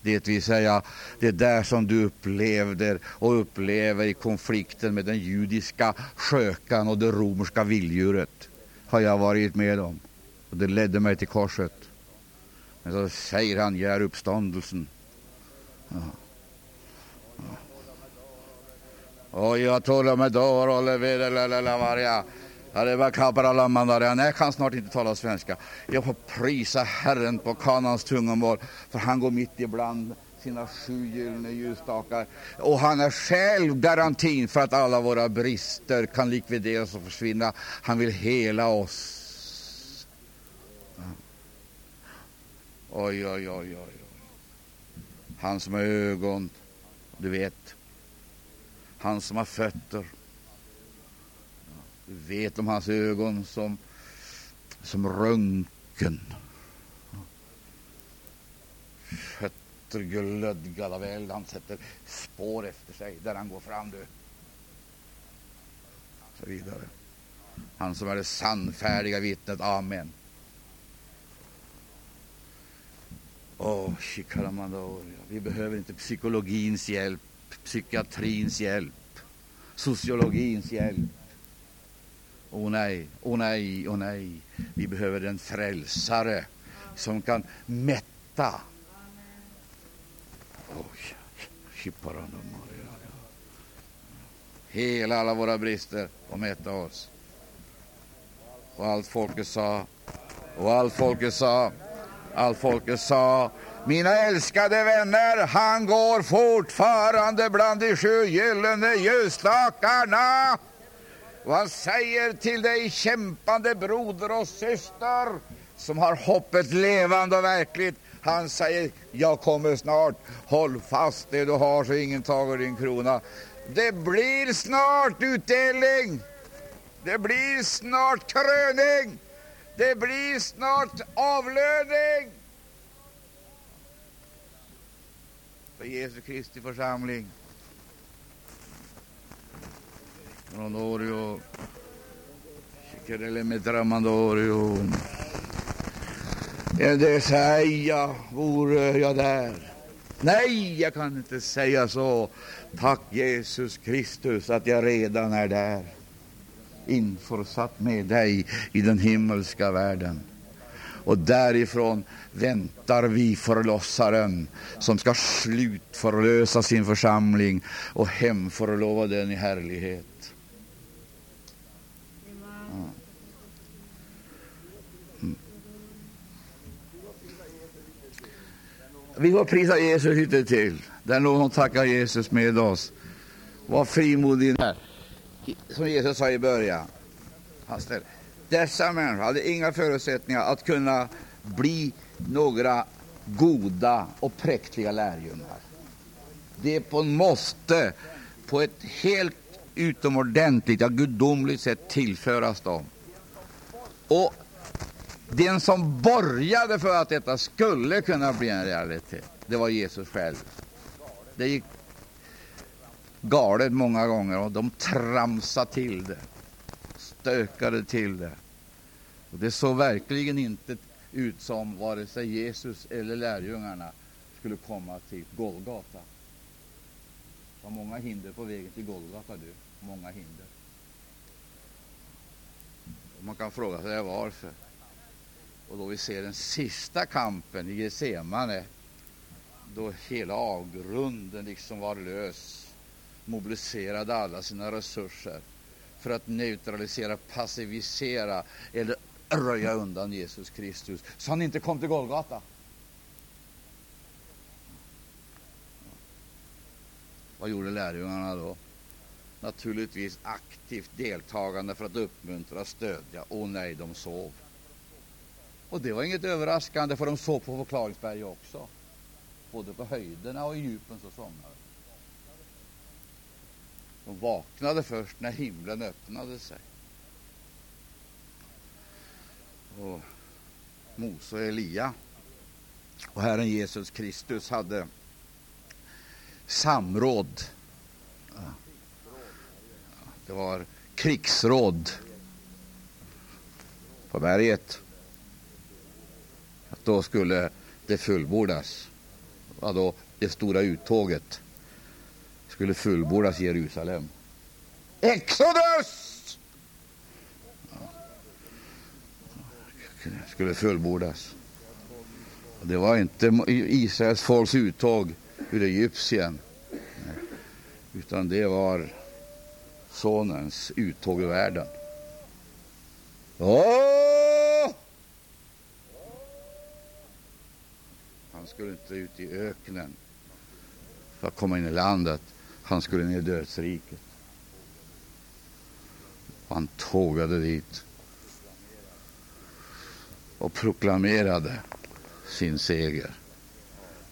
Det vill säga, det där som du upplevde och upplever i konflikten med den judiska skökan och det romerska vilddjuret har jag varit med om. Och det ledde mig till korset. Men så säger han, jag är uppståndelsen. Ja. Ja. Oj, jag talar med dår och leverelala varja. Jag kan snart inte tala svenska. Jag får prisa Herren på kanans tungomål, för han går mitt ibland sina sju gyllene ljusstakar. Och han är själv garantin för att alla våra brister kan likvideras och försvinna. Han vill hela oss. Oj, oj, oj, oj. Han som har ögon, du vet. Han som har fötter. Du vet om hans ögon som, som röntgen. Fötter glödgade väl, han sätter spår efter sig där han går fram. Du. så vidare. Han som är det sannfärdiga vittnet. Amen. Oh, vi behöver inte psykologins hjälp, psykiatrins hjälp, sociologins hjälp. Åh oh, nej, åh oh, nej, åh oh, nej. Vi behöver en frälsare som kan mätta. Hela alla våra brister och mätta oss. Och allt folket sa, och allt folket sa, allt folket sa, mina älskade vänner, han går fortfarande bland de sju gyllene ljusstakarna. Och han säger till dig, kämpande broder och syster, som har hoppet levande och verkligt, han säger, jag kommer snart, håll fast det du har så ingen tager din krona. Det blir snart utdelning. Det blir snart kröning. Det blir snart avlöning. För Jesu Kristi församling. Ronorio, Chicarelle Medramandorio. Det säga vore jag där. Nej, jag kan inte säga så. Tack Jesus Kristus att jag redan är där införsatt med dig i den himmelska världen. Och därifrån väntar vi förlossaren som ska slutförlösa sin församling och hemförlova den i härlighet. Mm. Vi får prisa Jesus lite till. Där någon tackar Jesus med oss. Var frimodig som Jesus sa i början. Dessa människor hade inga förutsättningar att kunna bli några goda och präktiga lärjungar. Det måste på ett helt utomordentligt, ja, gudomligt sätt tillföras dem. Och den som borgade för att detta skulle kunna bli en realitet, det var Jesus själv. Det gick galet många gånger och de tramsade till det, stökade till det. Och det såg verkligen inte ut som vare sig Jesus eller lärjungarna skulle komma till Golgata. Det var många hinder på vägen till Golgata, du. Många hinder. Man kan fråga sig varför. Och då vi ser den sista kampen i Getsemane, då hela avgrunden liksom var lös mobiliserade alla sina resurser för att neutralisera, passivisera eller röja undan Jesus Kristus, så han inte kom till Golgata. Vad gjorde lärjungarna då? Naturligtvis aktivt deltagande för att uppmuntra och stödja. Åh nej, de sov. Och det var inget överraskande, för de sov på förklaringsberg också. Både på höjderna och i djupen så somnade de vaknade först när himlen öppnade sig. Och Mose och Elia och Herren Jesus Kristus hade samråd. Det var krigsråd på berget. Att då skulle det fullbordas. Ja, då det stora uttåget skulle fullbordas i Jerusalem. Exodus! Skulle fullbordas. Det var inte Israels folks uttåg ur Egypten, utan det var sonens uttåg ur världen. Åh! Han skulle inte ut i öknen för att komma in i landet. Han skulle ner i dödsriket. Han tågade dit och proklamerade sin seger.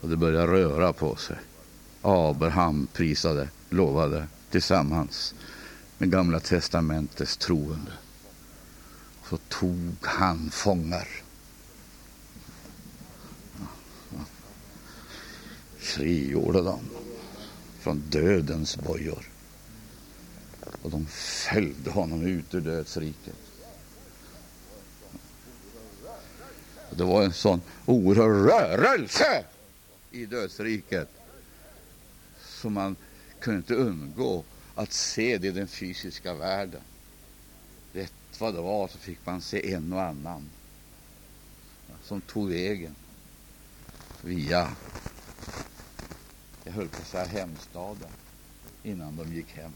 Och det började röra på sig. Abraham prisade, lovade tillsammans med Gamla testamentets troende. Så tog han fångar. Frigjorde dem från dödens bojor. Och de följde honom ut ur dödsriket. Och det var en sån oerhörd rörelse i dödsriket så man kunde inte undgå att se det i den fysiska världen. Rätt vad det var så fick man se en och annan som tog vägen via, jag höll på att säga hemstaden, innan de gick hem.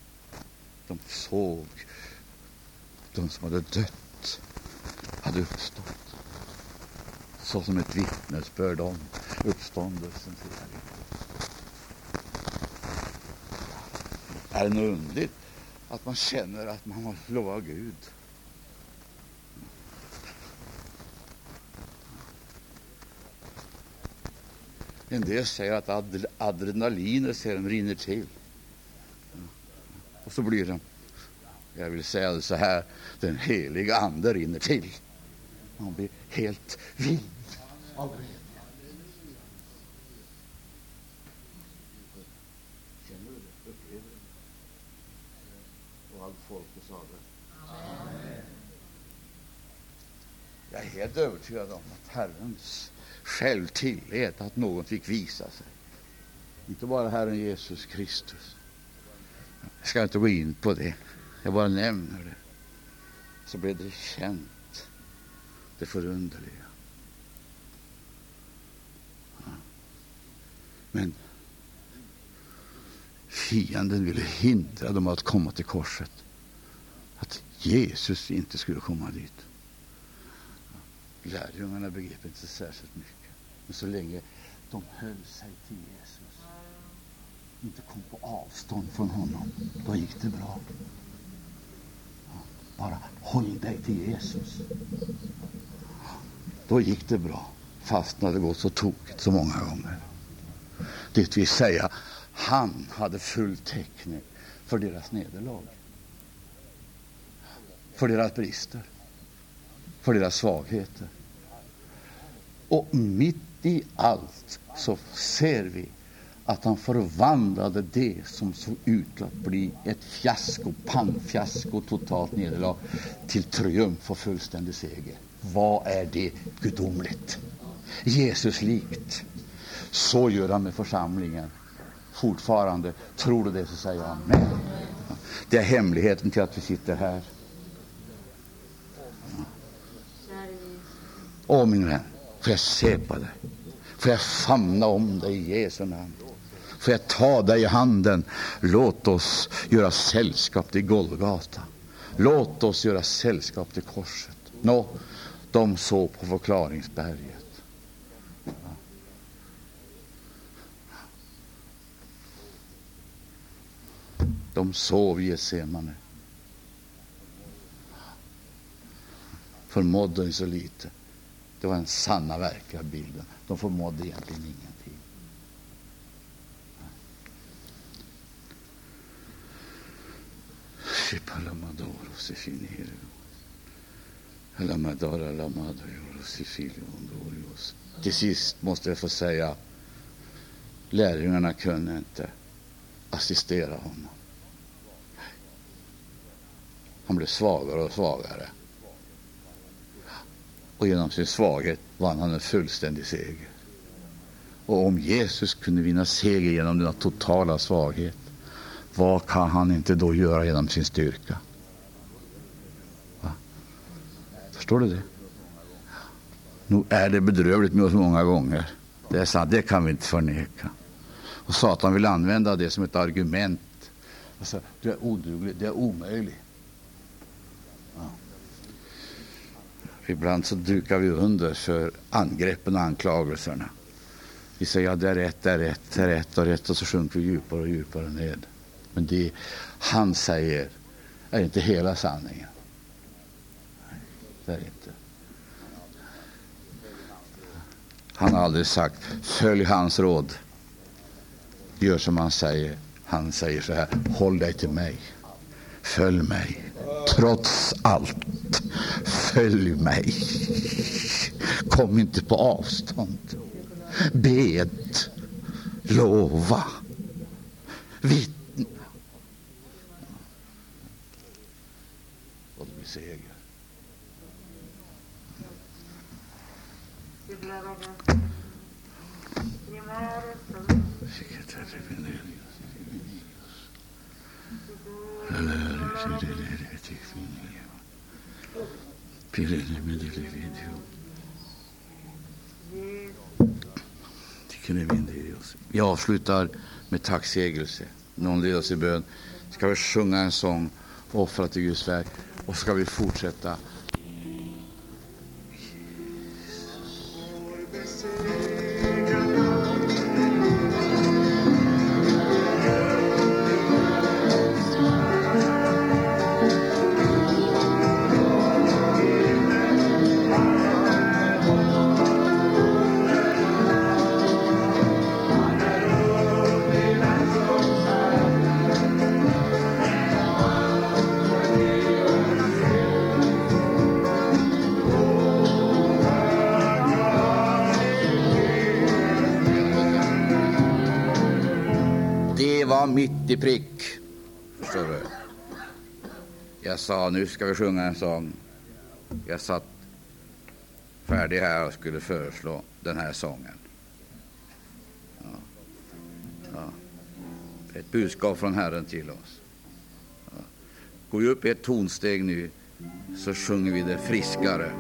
De såg de som hade dött hade uppstått såsom ett vittnesbörd om uppståndelsens evighet. Är det något underligt att man känner att man har lovat Gud? En del säger att ad adrenalinet rinner till. Och så blir det, jag vill säga det så här, den heliga Ande rinner till. Man blir helt vild av glädje. Känner du det? Upplever du det? Och allt folket sa det. Jag är helt övertygad om att Herrens själv tillät att någon fick visa sig. Inte bara Herren Jesus Kristus. Jag ska inte gå in på det. Jag bara nämner det. Så blev det känt, det förunderliga. Men fienden ville hindra dem att komma till korset. Att Jesus inte skulle komma dit. Lärjungarna begrep inte särskilt mycket. Men så länge de höll sig till Jesus, inte kom på avstånd från honom, då gick det bra. Bara håll dig till Jesus. Då gick det bra, fast det gått så tokigt så många gånger. Det vill säga, han hade full täckning för deras nederlag. För deras brister. För deras svagheter. Och mitt i allt så ser vi att han förvandlade det som såg ut att bli ett fiasko, pannfiasko, totalt nederlag till triumf och fullständig seger. Vad är det gudomligt? Jesus likt. Så gör han med församlingen. Fortfarande, tror du det så säger jag amen. Det är hemligheten till att vi sitter här. Åh min vän, får jag se på dig? Får jag famna om dig i Jesu namn? Får jag ta dig i handen? Låt oss göra sällskap till Golgata. Låt oss göra sällskap till korset. Nå, de såg på förklaringsberget. De sov i Getsemane. Förmådde så lite. Det var den sanna, verkliga bilden. De förmådde egentligen ingenting. Till sist måste jag få säga lärjungarna kunde inte assistera honom. Han blev svagare och svagare. Och genom sin svaghet vann han en fullständig seger. Och om Jesus kunde vinna seger genom denna totala svaghet, vad kan han inte då göra genom sin styrka? Va? Förstår du det? Nu är det bedrövligt med oss många gånger. Det är sant, det kan vi inte förneka. Och Satan vill använda det som ett argument. Alltså, du är oduglig, det är omöjligt. Ibland så dukar vi under för angreppen och anklagelserna. Vi säger ja, det är rätt, det är rätt, det är rätt och rätt och så sjunker vi djupare och djupare ned. Men det han säger är inte hela sanningen. Nej, det är inte. Han har aldrig sagt följ hans råd. Gör som han säger. Han säger så här, håll dig till mig. Följ mig. Trots allt, följ mig. Kom inte på avstånd. Bed, lova, vittna. fått besegra. Vi avslutar med tacksägelse. Någon leder oss i bön. Ska vi sjunga en sång, offra till Guds verk och ska vi fortsätta Nu ska vi sjunga en sång. Jag satt färdig här och skulle föreslå den här sången. Ja. Ja. Ett budskap från Herren till oss. Ja. Går vi upp ett tonsteg nu så sjunger vi det friskare.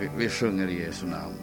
Vi, vi sjunger i Jesu namn.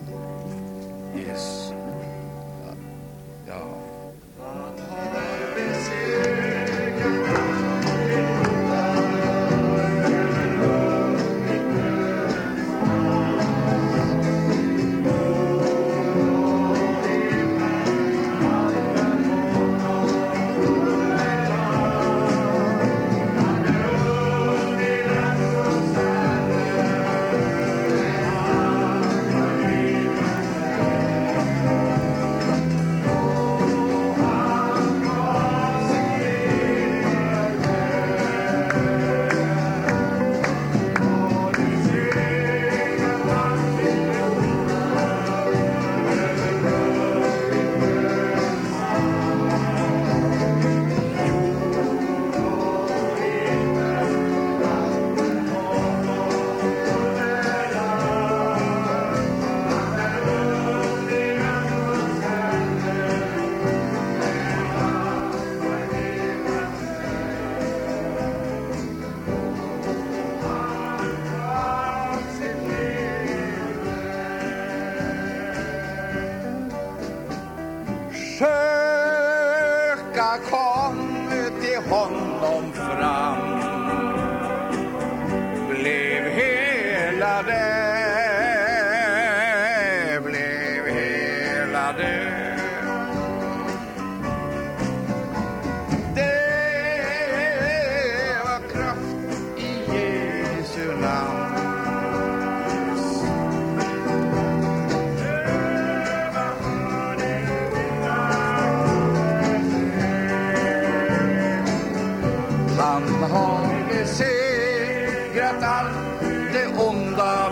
Han har besegrat allt det onda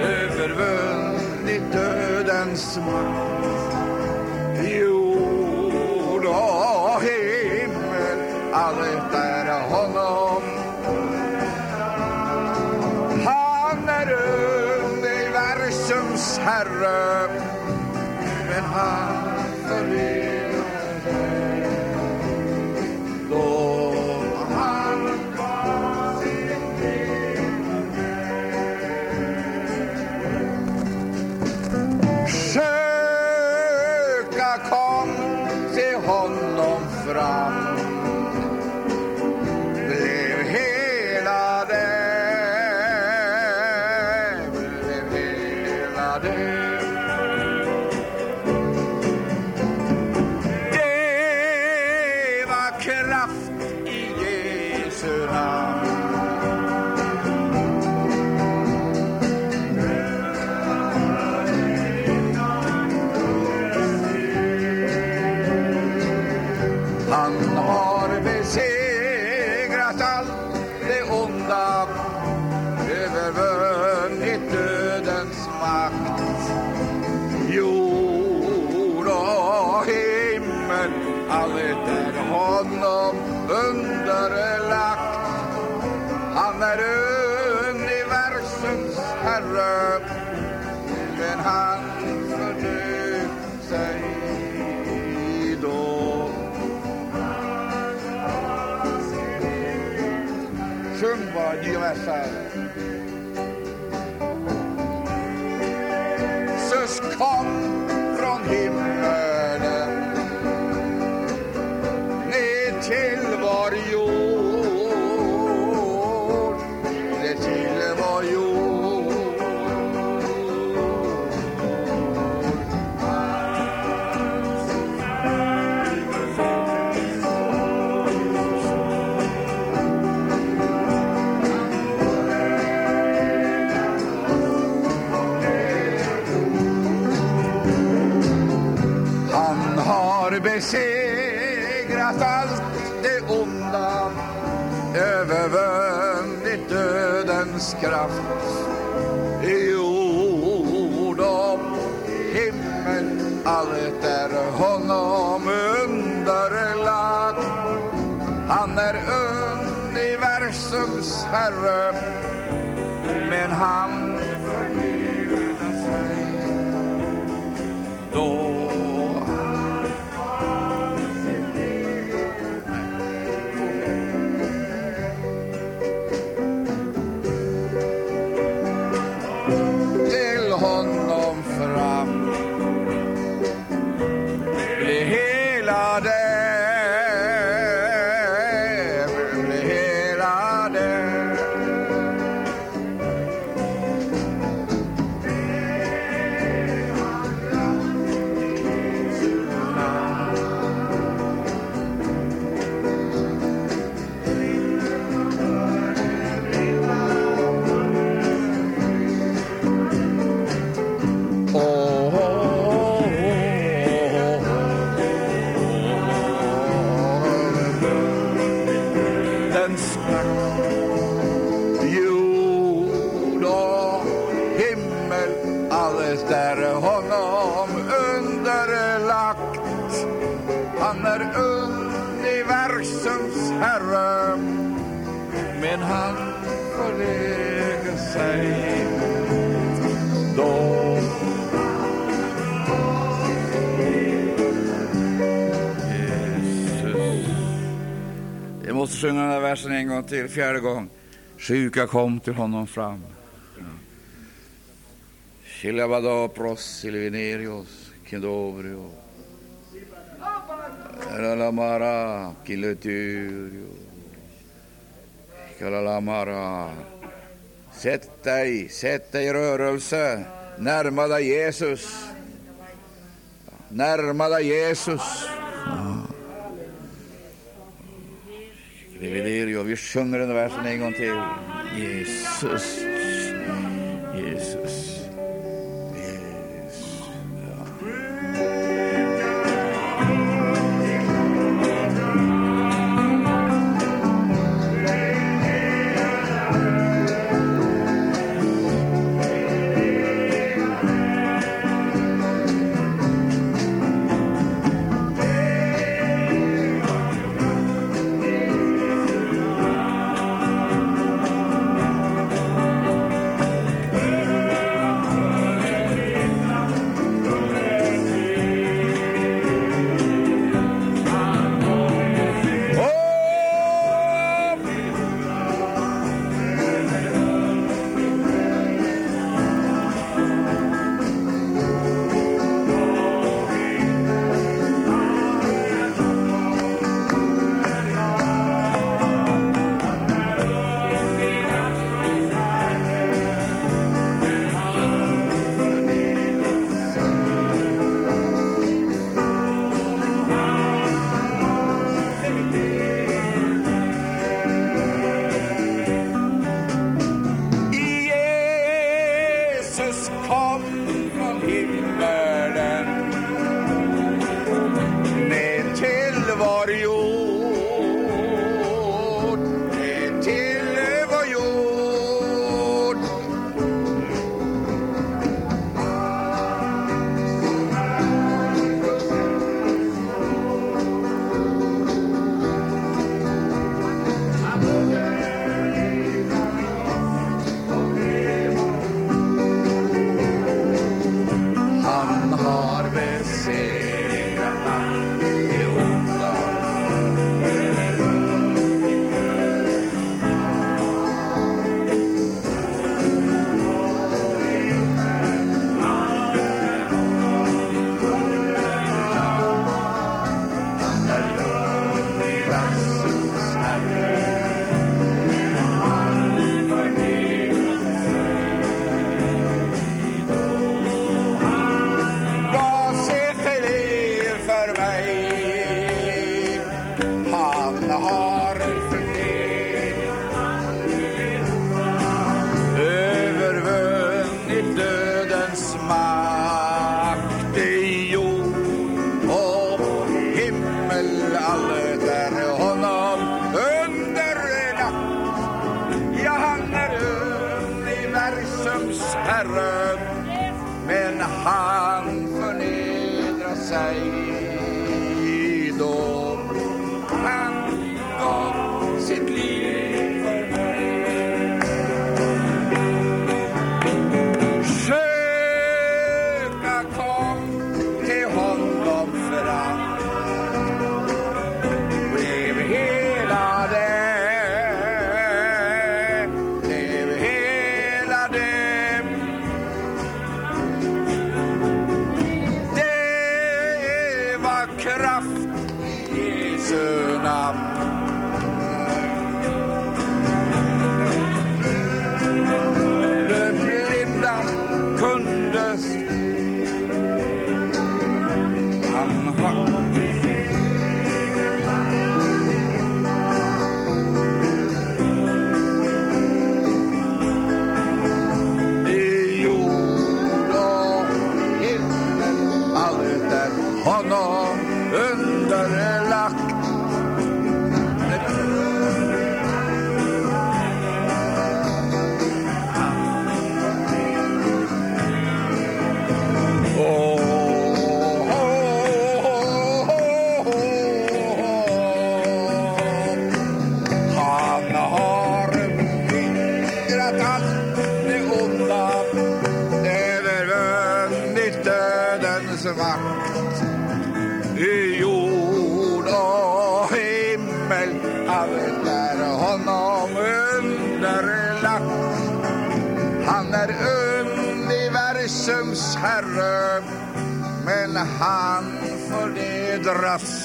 övervunnit dödens makt. Jord och himmel, alla universums herre, men han måste sjunga den där versen en gång till, fjärde gång. Sjuka kom till honom fram. Chilabadapros silvinerios kindobrio. Ralamara kileturio. Kalalamara. Sätt dig, sätt dig i rörelse. Närma dig Jesus. Närma dig Jesus. Reviderio. Vi sjunger den versen en gång till. Jesus.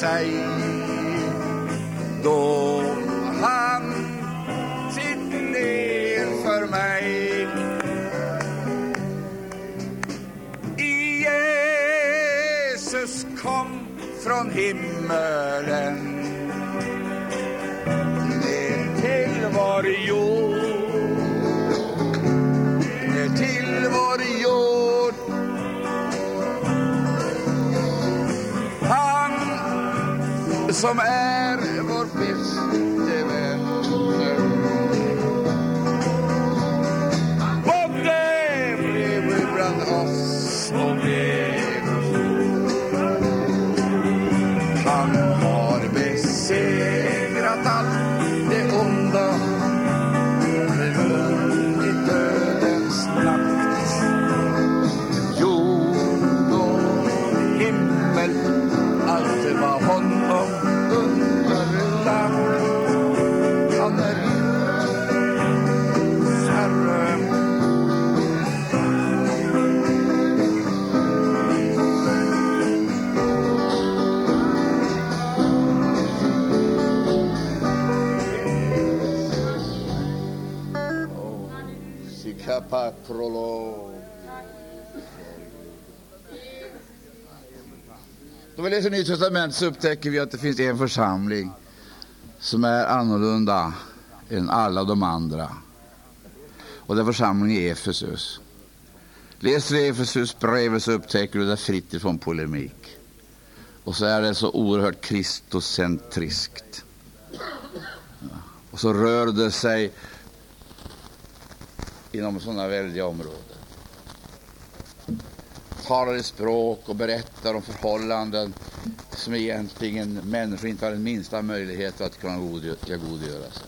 say som är Nya Testamentet så upptäcker vi att det finns en församling som är annorlunda än alla de andra. Och det är församlingen i Efesus. Läser du Efesus brevet så upptäcker du det fritt ifrån polemik. Och så är det så oerhört kristocentriskt. Och så rör det sig inom sådana väldiga områden. Talar i språk och berättar om förhållanden som egentligen människor inte har den minsta möjlighet att kunna godgöra sig.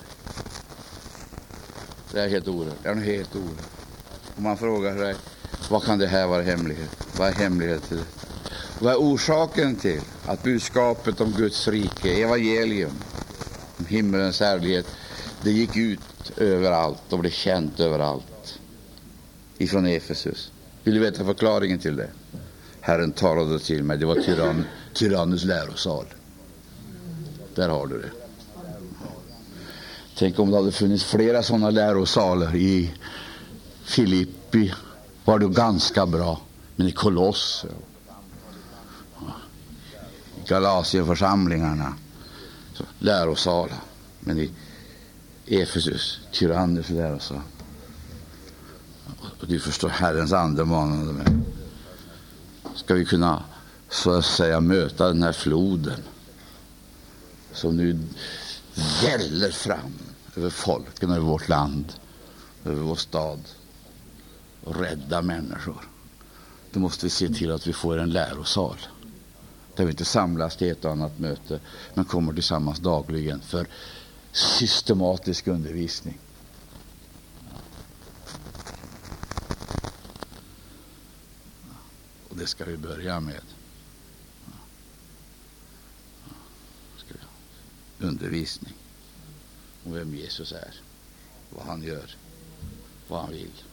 Det är helt oerhört. Det är helt oerhört. Om man frågar sig, vad kan det här vara hemlighet? Vad är hemlighet till detta? Vad är orsaken till att budskapet om Guds rike, evangelium, om himmelens härlighet, det gick ut överallt och blev känt överallt ifrån Efesus? Vill du veta förklaringen till det? Herren talade till mig, det var tyrannen tyrannens lärosal. Där har du det. Tänk om det hade funnits flera sådana lärosalar i Filippi var det ganska bra. Men i Kolosse i Galatienförsamlingarna, lärosalar. Men i Efesus, tyrannens lärosal. Och du förstår, Herrens ande manade mig. Ska vi kunna så att säga möta den här floden som nu väller fram över folken, över vårt land, över vår stad. och rädda människor, då måste vi se till att vi får en lärosal där vi inte samlas till ett och annat möte men kommer tillsammans dagligen för systematisk undervisning. Och det ska vi börja med. Undervisning om vem Jesus är, vad han gör, vad han vill.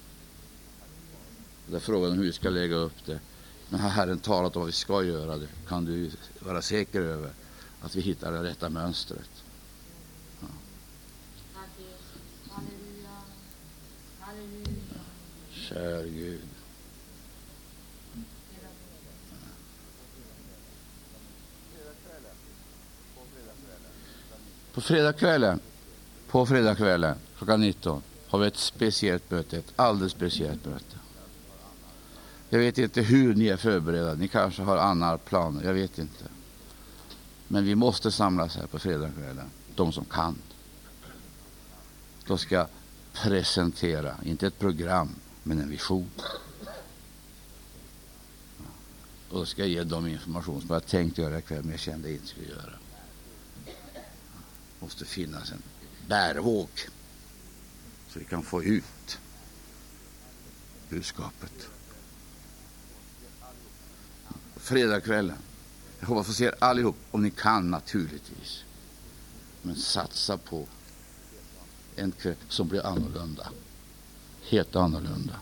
Det är frågan hur vi ska lägga upp det. Men har Herren talat om vad vi ska göra, det kan du vara säker över att vi hittar det rätta mönstret. Ja. Kär Gud. På fredagskvällen, på fredagskvällen klockan 19 har vi ett speciellt möte, ett alldeles speciellt möte. Jag vet inte hur ni är förberedda. Ni kanske har andra planer. Jag vet inte. Men vi måste samlas här på fredagskvällen. De som kan. Då ska jag presentera, inte ett program, men en vision. Och då ska jag ge dem information som jag tänkt göra ikväll, men jag kände att jag inte skulle göra. Det måste finnas en bärvåg så vi kan få ut budskapet fredagskvällen. Jag hoppas få se er allihop, om ni kan naturligtvis. Men satsa på en kväll som blir annorlunda. Helt annorlunda.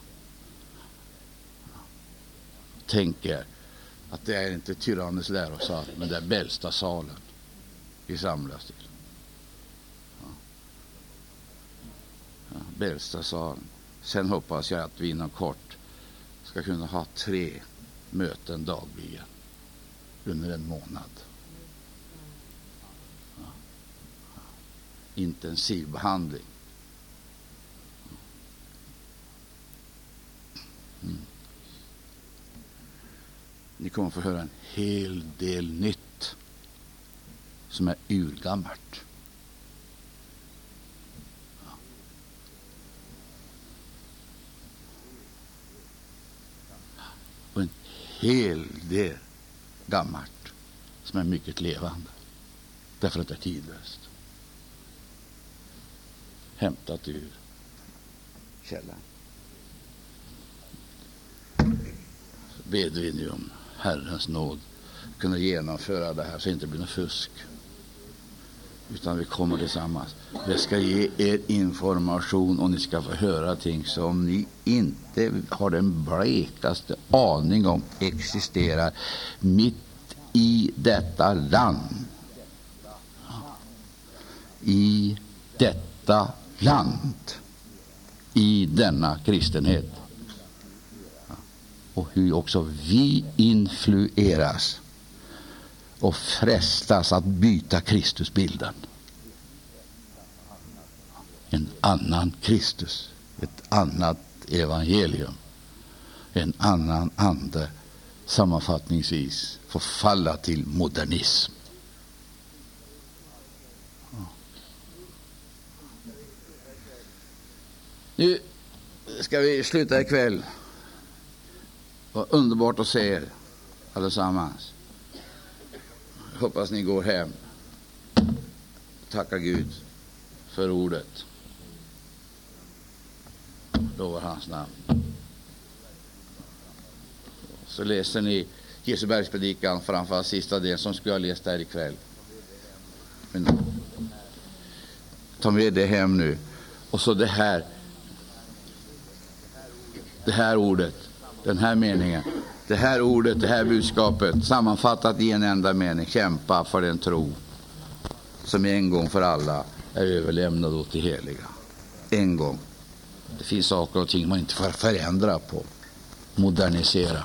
Tänk er att det är inte tyrannens lärosal, men det är Bällstasalen vi samlas till. Ja, sa Sen hoppas jag att vi inom kort ska kunna ha tre möten dagligen under en månad. Ja. Mm. Ni kommer få höra en hel del nytt som är urgammalt. Hel del gammalt som är mycket levande. Därför att det är tidlöst. Hämtat ur källan. Så ber vi nu om Herrens nåd kunna genomföra det här så det inte blir något fusk utan vi kommer tillsammans. Jag ska ge er information och ni ska få höra ting som ni inte har den blekaste aning om existerar mitt i detta land. I detta land. I denna kristenhet. Och hur också vi influeras och frestas att byta Kristusbilden. En annan Kristus, ett annat evangelium, en annan ande sammanfattningsvis förfalla till modernism. Nu ska vi sluta ikväll. Vad underbart att se er allesammans hoppas ni går hem. Tacka Gud för ordet. Lovar hans namn. Så läser ni Jesu bergspredikan, framför sista delen som skulle ha läst där ikväll. Men, ta med det hem nu. Och så det här. Det här ordet, den här meningen. Det här ordet, det här budskapet sammanfattat i en enda mening. Kämpa för den tro som en gång för alla är överlämnad åt det heliga. En gång. Det finns saker och ting man inte får förändra på. Modernisera.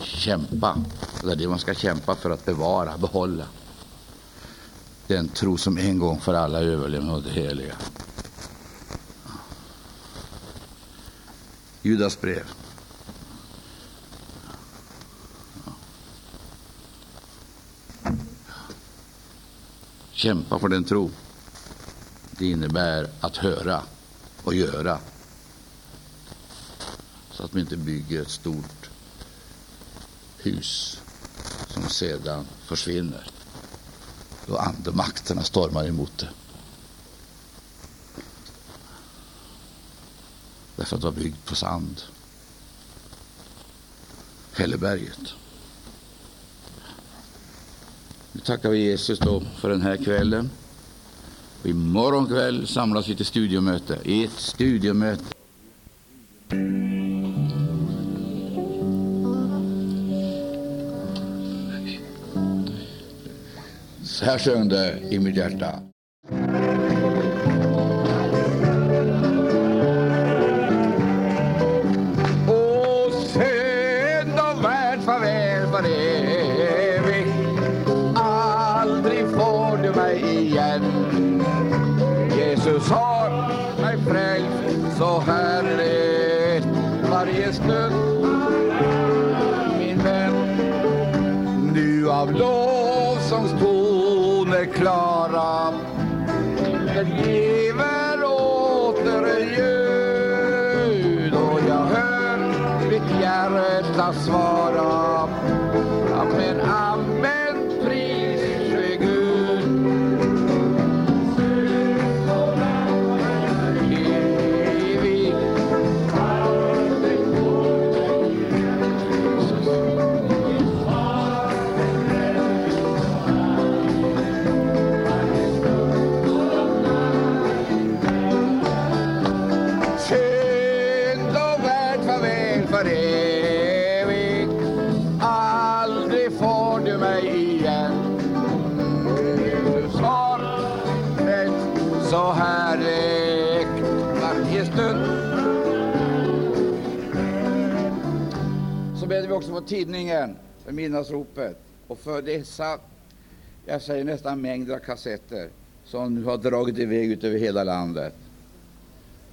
Kämpa. Det är det man ska kämpa för att bevara, behålla. Den tro som en gång för alla är överlämnad åt det heliga. Judas brev. Kämpa för den tro. Det innebär att höra och göra Så att vi inte bygger ett stort hus som sedan försvinner då andemakterna stormar emot det. Därför att det var byggt på sand. Hälleberget. Nu tackar vi Jesus då för den här kvällen. Och imorgon kväll samlas vi till studiomöte. Ett studiomöte. Så här sjöng det i mitt hjärta. Också för tidningen för midnattsropet och för dessa, jag säger nästan mängder av kassetter som nu har dragit iväg ut över hela landet.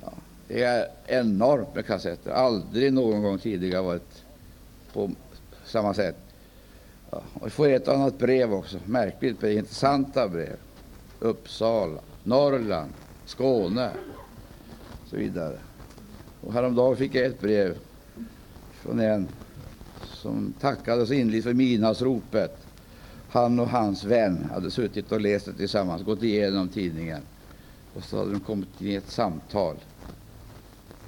Ja, det är enormt med kassetter. Aldrig någon gång tidigare varit på samma sätt. Ja, och vi får ett annat brev också, märkligt brev, intressanta brev. Uppsala, Norrland, Skåne och så vidare. Och häromdagen fick jag ett brev från en som tackade så innerligt liksom för midnattsropet. Han och hans vän hade suttit och läst det tillsammans, gått igenom tidningen. Och så hade de kommit in i ett samtal.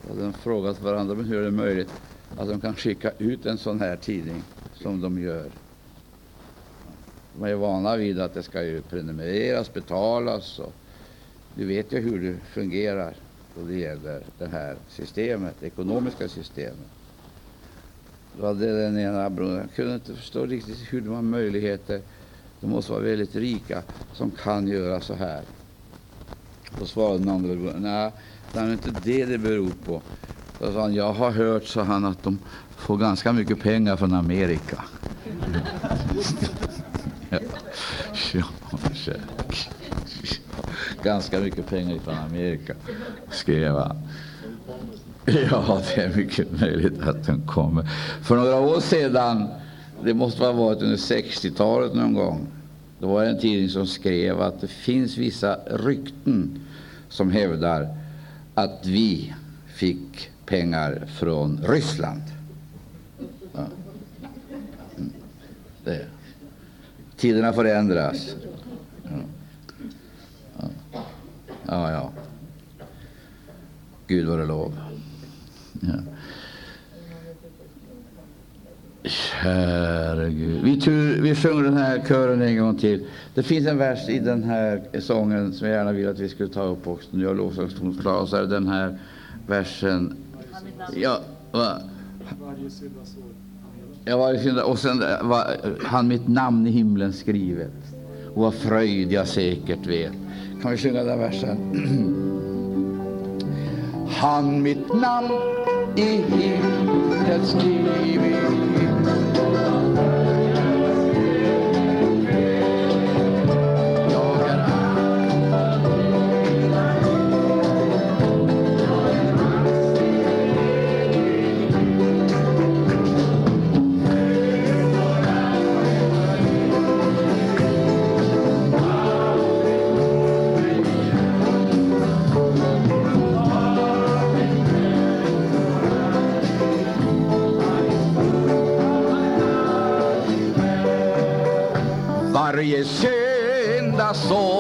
Då hade de frågat varandra, men hur är det möjligt att de kan skicka ut en sån här tidning som de gör? De är ju vana vid att det ska ju prenumereras, betalas och du vet ju hur det fungerar då det gäller det här systemet, det ekonomiska systemet var det den ena brodern, jag kunde inte förstå riktigt hur de har möjligheter. De måste vara väldigt rika som kan göra så här. Då svarade den andra brodern, nej, det är inte det det beror på. Då sa han, jag har hört, sa han, att de får ganska mycket pengar från Amerika. ja, ja, ganska mycket pengar från Amerika, skrev han. Ja, det är mycket möjligt att den kommer. För några år sedan, det måste ha varit under 60-talet någon gång, då var det en tidning som skrev att det finns vissa rykten som hävdar att vi fick pengar från Ryssland. Ja. Det. Tiderna förändras. Ja. Ja. ja, ja. Gud vare lov. Ja. Käre Gud. Vi, tur, vi sjunger den här kören en gång till. Det finns en vers i den här sången som jag gärna vill att vi skulle ta upp också. Nu har lovsångston klar. Så är den här versen. Ja, va? Jag var synda. Och sen var han mitt namn i himlen skrivet. Och vad fröjd jag säkert vet. Kan vi sjunga den versen? Han mitt namn i himlen skrivit varje syndasår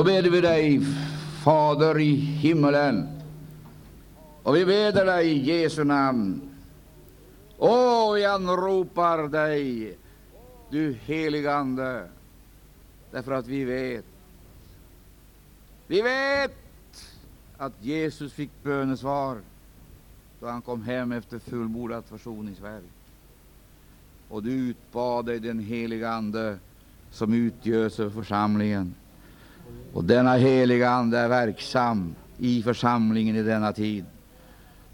Så ber vi dig, Fader i himmelen, och vi beder dig i Jesu namn. Åh, vi anropar dig, du helige Ande, därför att vi vet, vi vet att Jesus fick bönesvar då han kom hem efter fullbordat försoningsverk. Och du utbad dig den helige Ande som utgörs över församlingen. Och denna heliga Ande är verksam i församlingen i denna tid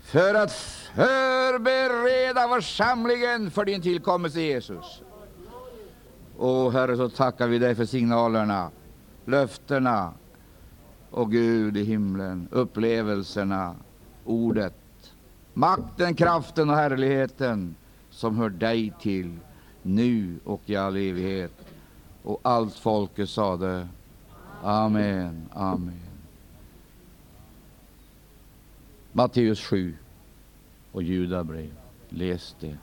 för att förbereda församlingen för din tillkommelse, Jesus. Och Herre, så tackar vi dig för signalerna, löftena och Gud i himlen, upplevelserna, ordet, makten, kraften och härligheten som hör dig till nu och i all evighet. Och allt folket sade Amen, amen. Matteus 7 och Judabrev. Läs det.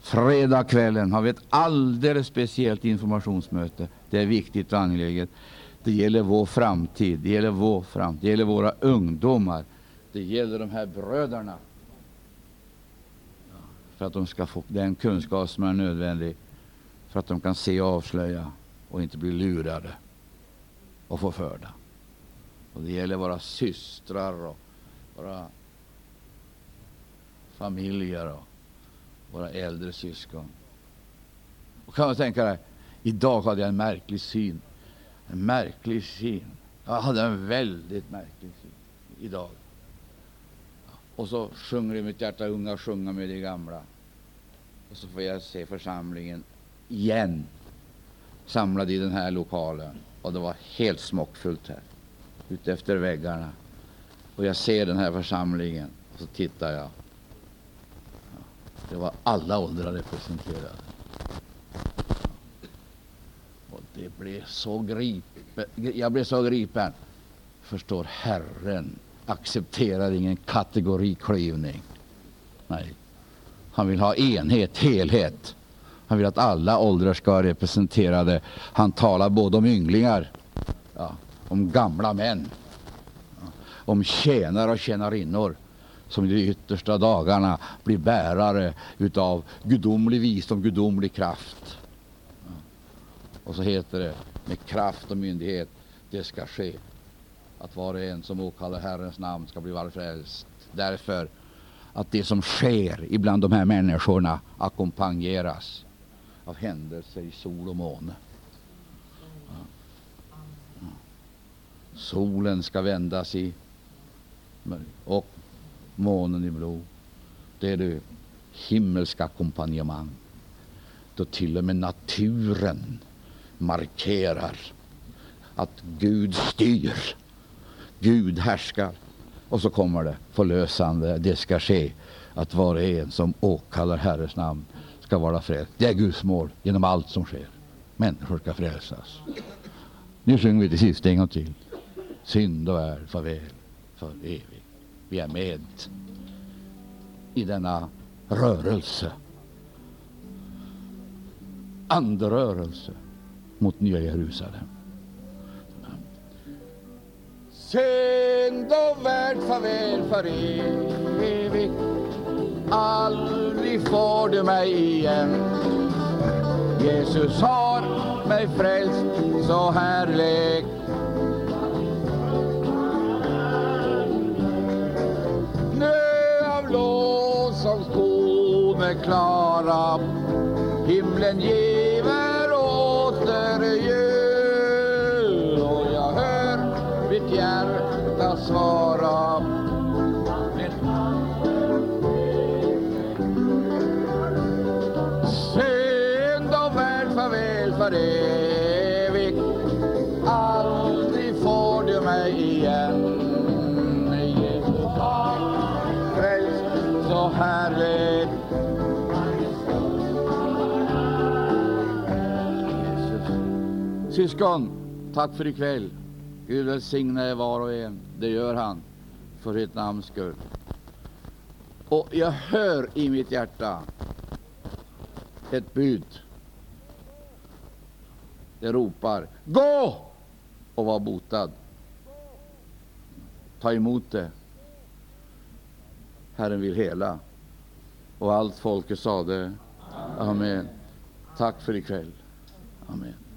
Fredagskvällen har vi ett alldeles speciellt informationsmöte. Det är viktigt och angeläget. Det gäller vår framtid, det gäller vår framtid, det gäller våra ungdomar, det gäller de här bröderna. För att de ska få den kunskap som är nödvändig för att de kan se och avslöja och inte bli lurade och förförda. Och det gäller våra systrar och våra familjer och våra äldre syskon. Och kan man tänka dig, idag hade jag en märklig syn. En märklig syn. Jag hade en väldigt märklig syn idag. Och så sjunger i mitt hjärta unga sjunga med de gamla. Och så får jag se församlingen igen samlad i den här lokalen. Och det var helt smockfullt här, ute efter väggarna. Och jag ser den här församlingen och så tittar jag. Det var alla åldrar representerade. Och det blev så gripen. Jag blev så gripen. Förstår, Herren accepterar ingen kategoriklyvning. Nej, han vill ha enhet, helhet. Han vill att alla åldrar ska vara representerade. Han talar både om ynglingar, ja, om gamla män, ja, om tjänare och tjänarinnor som i de yttersta dagarna blir bärare utav gudomlig visdom, gudomlig kraft. Ja. Och så heter det med kraft och myndighet, det ska ske. Att var och en som åkallar Herrens namn ska bli var frälst. Därför att det som sker ibland de här människorna ackompanjeras av händelser i sol och måne. Solen ska vändas i och månen i blod. Det är det himmelska ackompanjemang. Då till och med naturen markerar att Gud styr. Gud härskar. Och så kommer det förlösande. Det ska ske att var och en som åkallar Herrens namn ska vara frälst. Det är Guds mål genom allt som sker. Människor ska frälsas. Nu sjunger vi det sista en gång till. Synd och är farväl för evigt. Vi är med i denna rörelse. Andrörelse mot Nya Jerusalem. Synd och värld farväl för evigt aldrig får du mig igen. Jesus har mig frälst så härligt. Nu av lovsångstoner klara himlen giver åter ljud och jag hör mitt hjärta svara frälst Syskon, tack för ikväll. Gud välsigne er var och en. Det gör han för sitt namns skull. Och jag hör i mitt hjärta ett bud. Det ropar Gå och var botad. Ta emot det. Herren vill hela. Och allt folket sade Amen. Tack för ikväll. Amen.